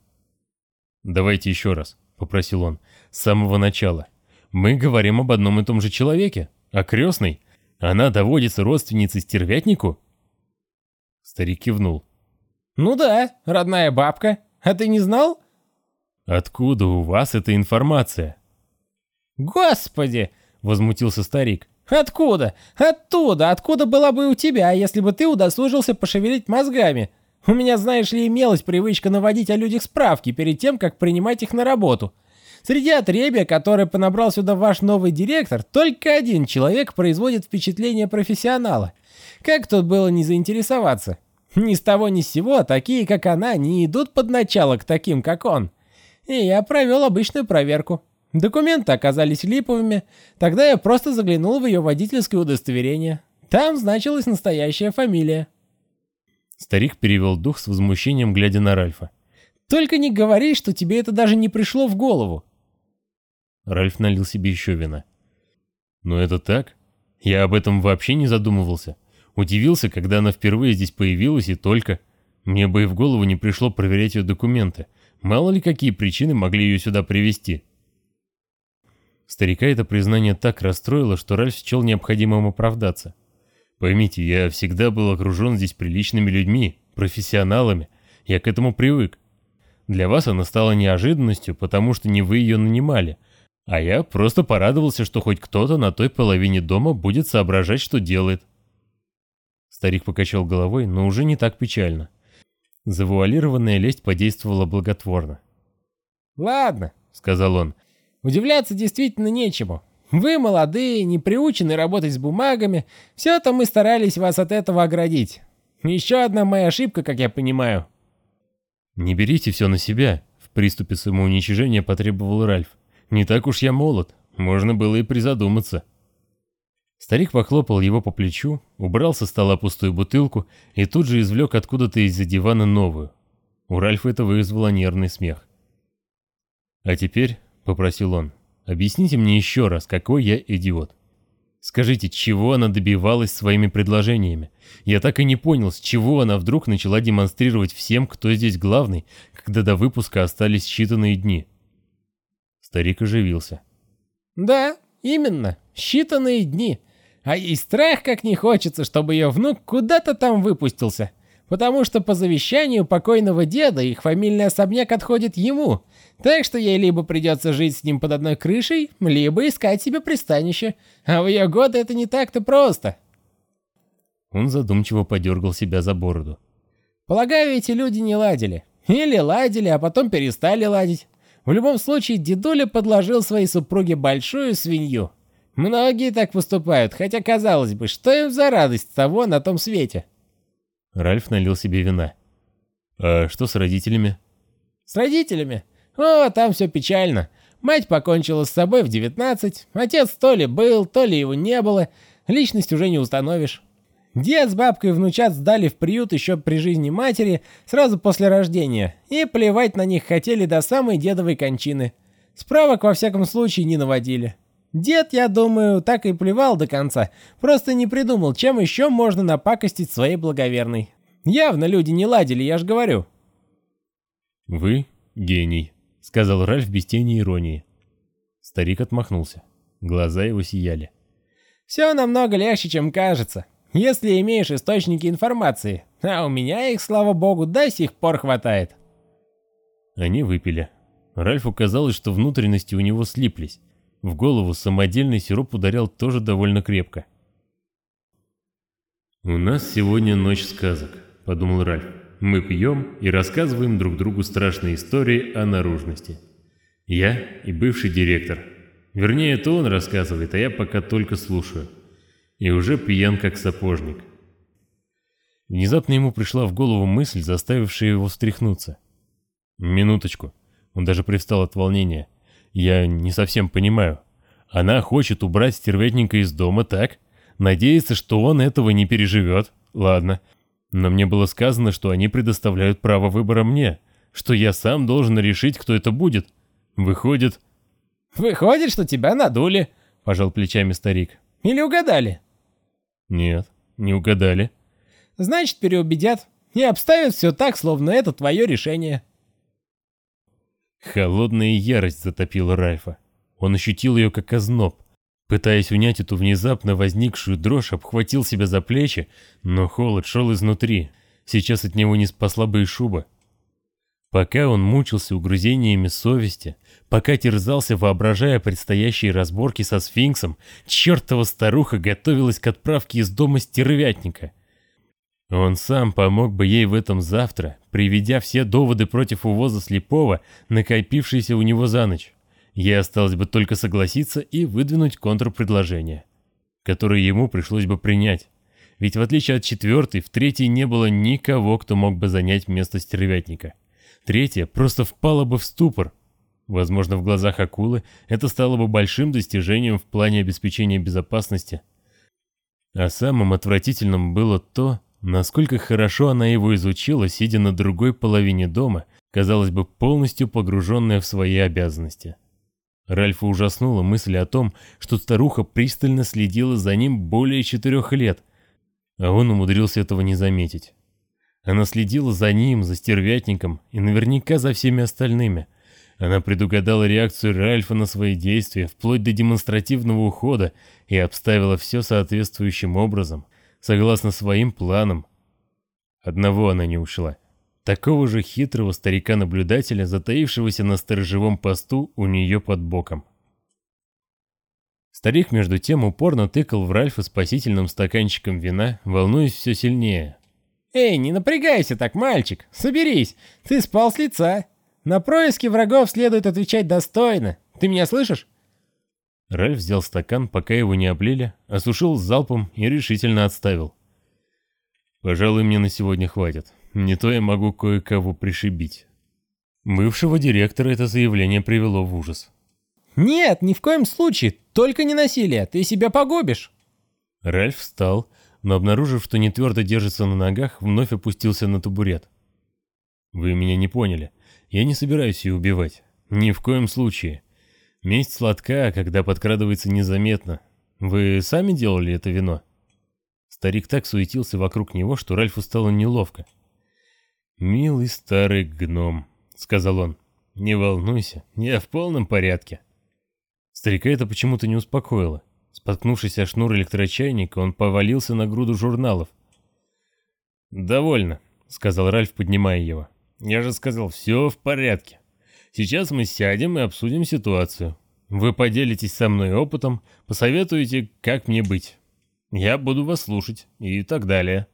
«Давайте еще раз», — попросил он, — «с самого начала. Мы говорим об одном и том же человеке, о крестной. Она доводится родственницей стервятнику?» Старик кивнул. «Ну да, родная бабка. А ты не знал?» «Откуда у вас эта информация?» «Господи!» — возмутился старик. «Откуда? Оттуда! Откуда была бы у тебя, если бы ты удосужился пошевелить мозгами? У меня, знаешь ли, имелась привычка наводить о людях справки перед тем, как принимать их на работу. Среди отребья, которое понабрал сюда ваш новый директор, только один человек производит впечатление профессионала. Как тут было не заинтересоваться? Ни с того ни с сего, такие, как она, не идут под начало к таким, как он. И я провел обычную проверку. Документы оказались липовыми, тогда я просто заглянул в ее водительское удостоверение. Там значилась настоящая фамилия. Старик перевел дух с возмущением, глядя на Ральфа. «Только не говори, что тебе это даже не пришло в голову». Ральф налил себе еще вина. «Но это так? Я об этом вообще не задумывался. Удивился, когда она впервые здесь появилась и только. Мне бы и в голову не пришло проверять ее документы. Мало ли какие причины могли ее сюда привести. Старика это признание так расстроило, что Ральф счел необходимым оправдаться. «Поймите, я всегда был окружен здесь приличными людьми, профессионалами. Я к этому привык. Для вас она стала неожиданностью, потому что не вы ее нанимали. А я просто порадовался, что хоть кто-то на той половине дома будет соображать, что делает». Старик покачал головой, но уже не так печально. Завуалированная лесть подействовала благотворно. «Ладно», — сказал он, — Удивляться действительно нечему. Вы молодые, не приучены работать с бумагами, все это мы старались вас от этого оградить. Еще одна моя ошибка, как я понимаю». «Не берите все на себя», — в приступе самоуничижения потребовал Ральф. «Не так уж я молод, можно было и призадуматься». Старик похлопал его по плечу, убрал со стола пустую бутылку и тут же извлек откуда-то из-за дивана новую. У Ральфа это вызвало нервный смех. «А теперь», — попросил он, — «объясните мне еще раз, какой я идиот. Скажите, чего она добивалась своими предложениями? Я так и не понял, с чего она вдруг начала демонстрировать всем, кто здесь главный, когда до выпуска остались считанные дни». Старик оживился. «Да, именно, считанные дни. А ей страх как не хочется, чтобы ее внук куда-то там выпустился. Потому что по завещанию покойного деда их фамильный особняк отходит ему. Так что ей либо придется жить с ним под одной крышей, либо искать себе пристанище. А в ее годы это не так-то просто. Он задумчиво подергал себя за бороду. Полагаю, эти люди не ладили. Или ладили, а потом перестали ладить. В любом случае, дедуля подложил своей супруге большую свинью. Многие так поступают, хотя казалось бы, что им за радость того на том свете. Ральф налил себе вина. А что с родителями? С родителями? О, там все печально. Мать покончила с собой в 19, отец то ли был, то ли его не было, личность уже не установишь. Дед с бабкой и внучат сдали в приют еще при жизни матери, сразу после рождения, и плевать на них хотели до самой дедовой кончины. Справок во всяком случае не наводили. Дед, я думаю, так и плевал до конца, просто не придумал, чем еще можно напакостить своей благоверной. Явно люди не ладили, я ж говорю. «Вы гений», — сказал Ральф без тени иронии. Старик отмахнулся. Глаза его сияли. «Все намного легче, чем кажется, если имеешь источники информации, а у меня их, слава богу, до сих пор хватает». Они выпили. Ральфу казалось, что внутренности у него слиплись. В голову самодельный сироп ударял тоже довольно крепко. «У нас сегодня ночь сказок», — подумал Ральф. «Мы пьем и рассказываем друг другу страшные истории о наружности. Я и бывший директор. Вернее, это он рассказывает, а я пока только слушаю. И уже пьян как сапожник». Внезапно ему пришла в голову мысль, заставившая его встряхнуться. «Минуточку». Он даже привстал от волнения. Я не совсем понимаю. Она хочет убрать стервятника из дома, так? Надеется, что он этого не переживет. Ладно. Но мне было сказано, что они предоставляют право выбора мне, что я сам должен решить, кто это будет. Выходит... Выходит, что тебя надули, пожал плечами старик. Или угадали? Нет, не угадали. Значит, переубедят и обставят все так, словно это твое решение. Холодная ярость затопила Ральфа. Он ощутил ее как озноб. Пытаясь унять эту внезапно возникшую дрожь, обхватил себя за плечи, но холод шел изнутри. Сейчас от него не спасла бы и шуба. Пока он мучился угрызениями совести, пока терзался, воображая предстоящие разборки со сфинксом, чертова старуха готовилась к отправке из дома стервятника. Он сам помог бы ей в этом завтра, приведя все доводы против увоза слепого, накопившиеся у него за ночь. Ей осталось бы только согласиться и выдвинуть контрпредложение, которое ему пришлось бы принять. Ведь в отличие от четвертой, в третьей не было никого, кто мог бы занять место стервятника. Третья просто впала бы в ступор. Возможно, в глазах акулы это стало бы большим достижением в плане обеспечения безопасности. А самым отвратительным было то, Насколько хорошо она его изучила, сидя на другой половине дома, казалось бы, полностью погруженная в свои обязанности. Ральфа ужаснула мысль о том, что старуха пристально следила за ним более четырех лет, а он умудрился этого не заметить. Она следила за ним, за стервятником и наверняка за всеми остальными. Она предугадала реакцию Ральфа на свои действия, вплоть до демонстративного ухода, и обставила все соответствующим образом – согласно своим планам. Одного она не ушла. Такого же хитрого старика-наблюдателя, затаившегося на сторожевом посту у нее под боком. Старик, между тем, упорно тыкал в Ральфа спасительным стаканчиком вина, волнуясь все сильнее. «Эй, не напрягайся так, мальчик! Соберись! Ты спал с лица! На происки врагов следует отвечать достойно. Ты меня слышишь?» Ральф взял стакан, пока его не облили, осушил залпом и решительно отставил. «Пожалуй, мне на сегодня хватит. Не то я могу кое-кого пришибить». Бывшего директора это заявление привело в ужас. «Нет, ни в коем случае, только не насилие, ты себя погубишь!» Ральф встал, но обнаружив, что не твердо держится на ногах, вновь опустился на табурет. «Вы меня не поняли. Я не собираюсь ее убивать. Ни в коем случае. Месть сладка, когда подкрадывается незаметно. Вы сами делали это вино?» Старик так суетился вокруг него, что Ральфу стало неловко. «Милый старый гном», — сказал он, — «не волнуйся, я в полном порядке». Старика это почему-то не успокоило. Споткнувшись о шнур электрочайника, он повалился на груду журналов. «Довольно», — сказал Ральф, поднимая его. «Я же сказал, все в порядке. Сейчас мы сядем и обсудим ситуацию. Вы поделитесь со мной опытом, посоветуете, как мне быть. Я буду вас слушать и так далее».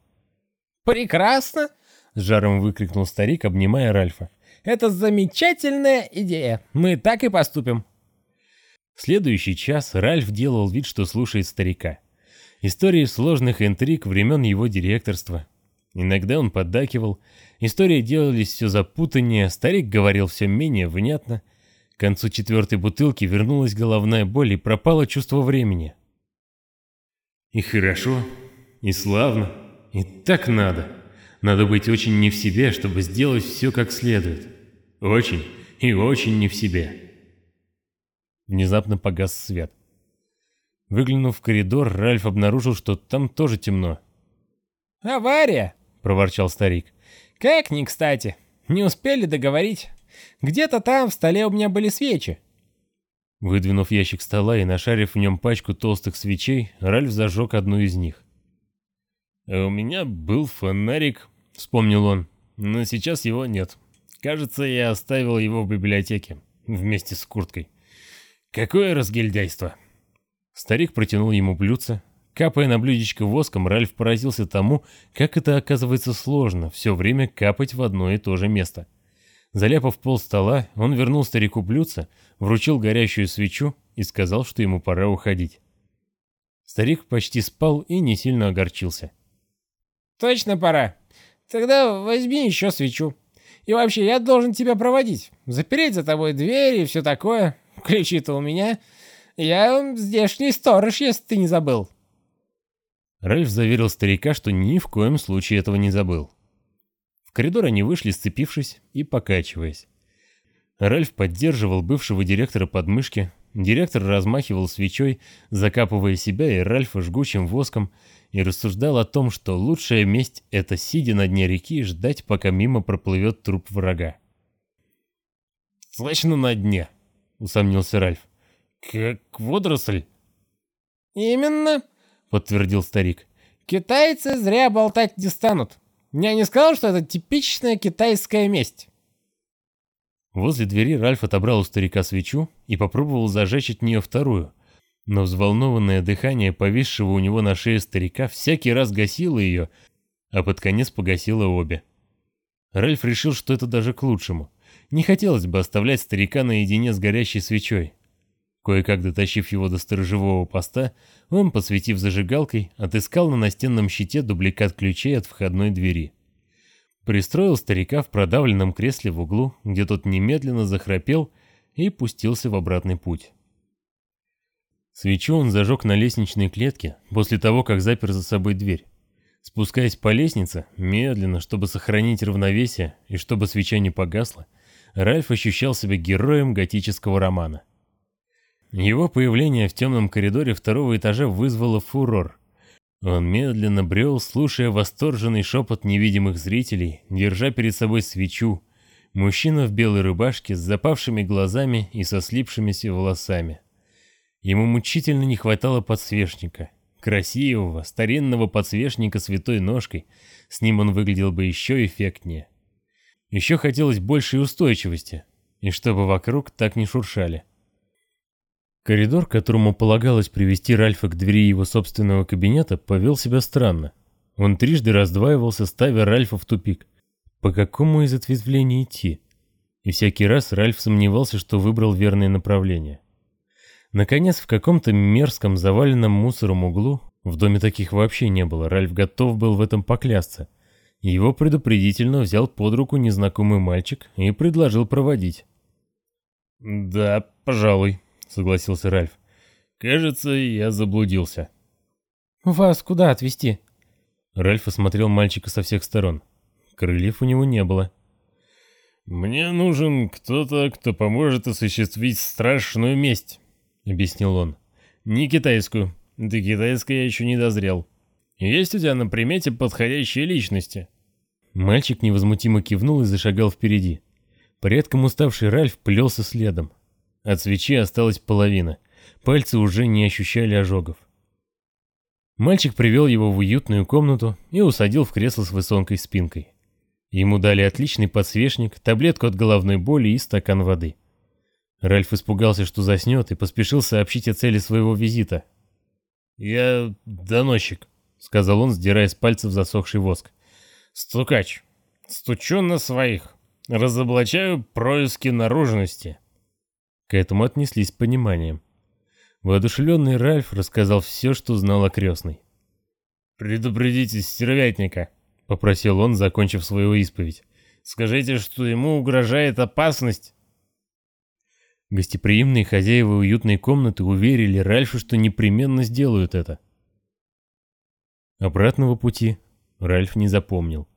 «Прекрасно!» — с жаром выкрикнул старик, обнимая Ральфа. «Это замечательная идея. Мы так и поступим». Следующий час Ральф делал вид, что слушает старика. Истории сложных интриг времен его директорства. Иногда он поддакивал, истории делались все запутаннее, старик говорил все менее внятно. К концу четвертой бутылки вернулась головная боль и пропало чувство времени. И хорошо, и славно, и так надо. Надо быть очень не в себе, чтобы сделать все как следует. Очень и очень не в себе. Внезапно погас свет. Выглянув в коридор, Ральф обнаружил, что там тоже темно. «Авария!» — проворчал старик. «Как не кстати. Не успели договорить. Где-то там в столе у меня были свечи». Выдвинув ящик стола и нашарив в нем пачку толстых свечей, Ральф зажег одну из них. «А «У меня был фонарик», — вспомнил он, — «но сейчас его нет. Кажется, я оставил его в библиотеке вместе с курткой». «Какое разгильдяйство!» Старик протянул ему блюдце. Капая на блюдечко воском, Ральф поразился тому, как это оказывается сложно, все время капать в одно и то же место. Заляпав пол стола, он вернул старику блюдце, вручил горящую свечу и сказал, что ему пора уходить. Старик почти спал и не сильно огорчился. «Точно пора. Тогда возьми еще свечу. И вообще, я должен тебя проводить. Запереть за тобой дверь и все такое. Ключи-то у меня. Я здешний сторож, если ты не забыл». Ральф заверил старика, что ни в коем случае этого не забыл. В коридор они вышли, сцепившись и покачиваясь. Ральф поддерживал бывшего директора под мышки, директор размахивал свечой, закапывая себя и Ральфа жгучим воском, и рассуждал о том, что лучшая месть — это сидя на дне реки и ждать, пока мимо проплывет труп врага. «Точно на дне», — усомнился Ральф. «Как водоросль?» «Именно», — подтвердил старик. «Китайцы зря болтать не станут. Я не сказал, что это типичная китайская месть». Возле двери Ральф отобрал у старика свечу и попробовал зажечь от нее вторую, но взволнованное дыхание повисшего у него на шее старика всякий раз гасило ее, а под конец погасило обе. Ральф решил, что это даже к лучшему. Не хотелось бы оставлять старика наедине с горящей свечой. Кое-как дотащив его до сторожевого поста, он, посветив зажигалкой, отыскал на настенном щите дубликат ключей от входной двери. Пристроил старика в продавленном кресле в углу, где тот немедленно захрапел и пустился в обратный путь. Свечу он зажег на лестничной клетке после того, как запер за собой дверь. Спускаясь по лестнице, медленно, чтобы сохранить равновесие и чтобы свеча не погасла, Ральф ощущал себя героем готического романа. Его появление в темном коридоре второго этажа вызвало фурор. Он медленно брел, слушая восторженный шепот невидимых зрителей, держа перед собой свечу. Мужчина в белой рубашке с запавшими глазами и со слипшимися волосами. Ему мучительно не хватало подсвечника. Красивого, старинного подсвечника с витой ножкой. С ним он выглядел бы еще эффектнее. Еще хотелось большей устойчивости, и чтобы вокруг так не шуршали. Коридор, которому полагалось привести Ральфа к двери его собственного кабинета, повел себя странно. Он трижды раздваивался, ставя Ральфа в тупик. По какому из ответвлений идти? И всякий раз Ральф сомневался, что выбрал верное направление. Наконец, в каком-то мерзком, заваленном мусором углу, в доме таких вообще не было, Ральф готов был в этом поклясться. Его предупредительно взял под руку незнакомый мальчик и предложил проводить. «Да, пожалуй», — согласился Ральф. «Кажется, я заблудился». «Вас куда отвезти?» Ральф осмотрел мальчика со всех сторон. Крыльев у него не было. «Мне нужен кто-то, кто поможет осуществить страшную месть», — объяснил он. «Не китайскую. До китайской я еще не дозрел. Есть у тебя на примете подходящие личности?» Мальчик невозмутимо кивнул и зашагал впереди. Порядком уставший Ральф плелся следом. От свечи осталась половина. Пальцы уже не ощущали ожогов. Мальчик привел его в уютную комнату и усадил в кресло с высокой спинкой. Ему дали отличный подсвечник, таблетку от головной боли и стакан воды. Ральф испугался, что заснет, и поспешил сообщить о цели своего визита. «Я доносчик», — сказал он, сдирая с пальцев засохший воск. «Стукач. Стучу на своих. Разоблачаю происки наружности». К этому отнеслись с пониманием. Воодушевленный Ральф рассказал все, что знал о крестной. «Предупредите стервятника», — попросил он, закончив свою исповедь. «Скажите, что ему угрожает опасность». Гостеприимные хозяева уютной комнаты уверили Ральфу, что непременно сделают это. Обратного пути Ральф не запомнил.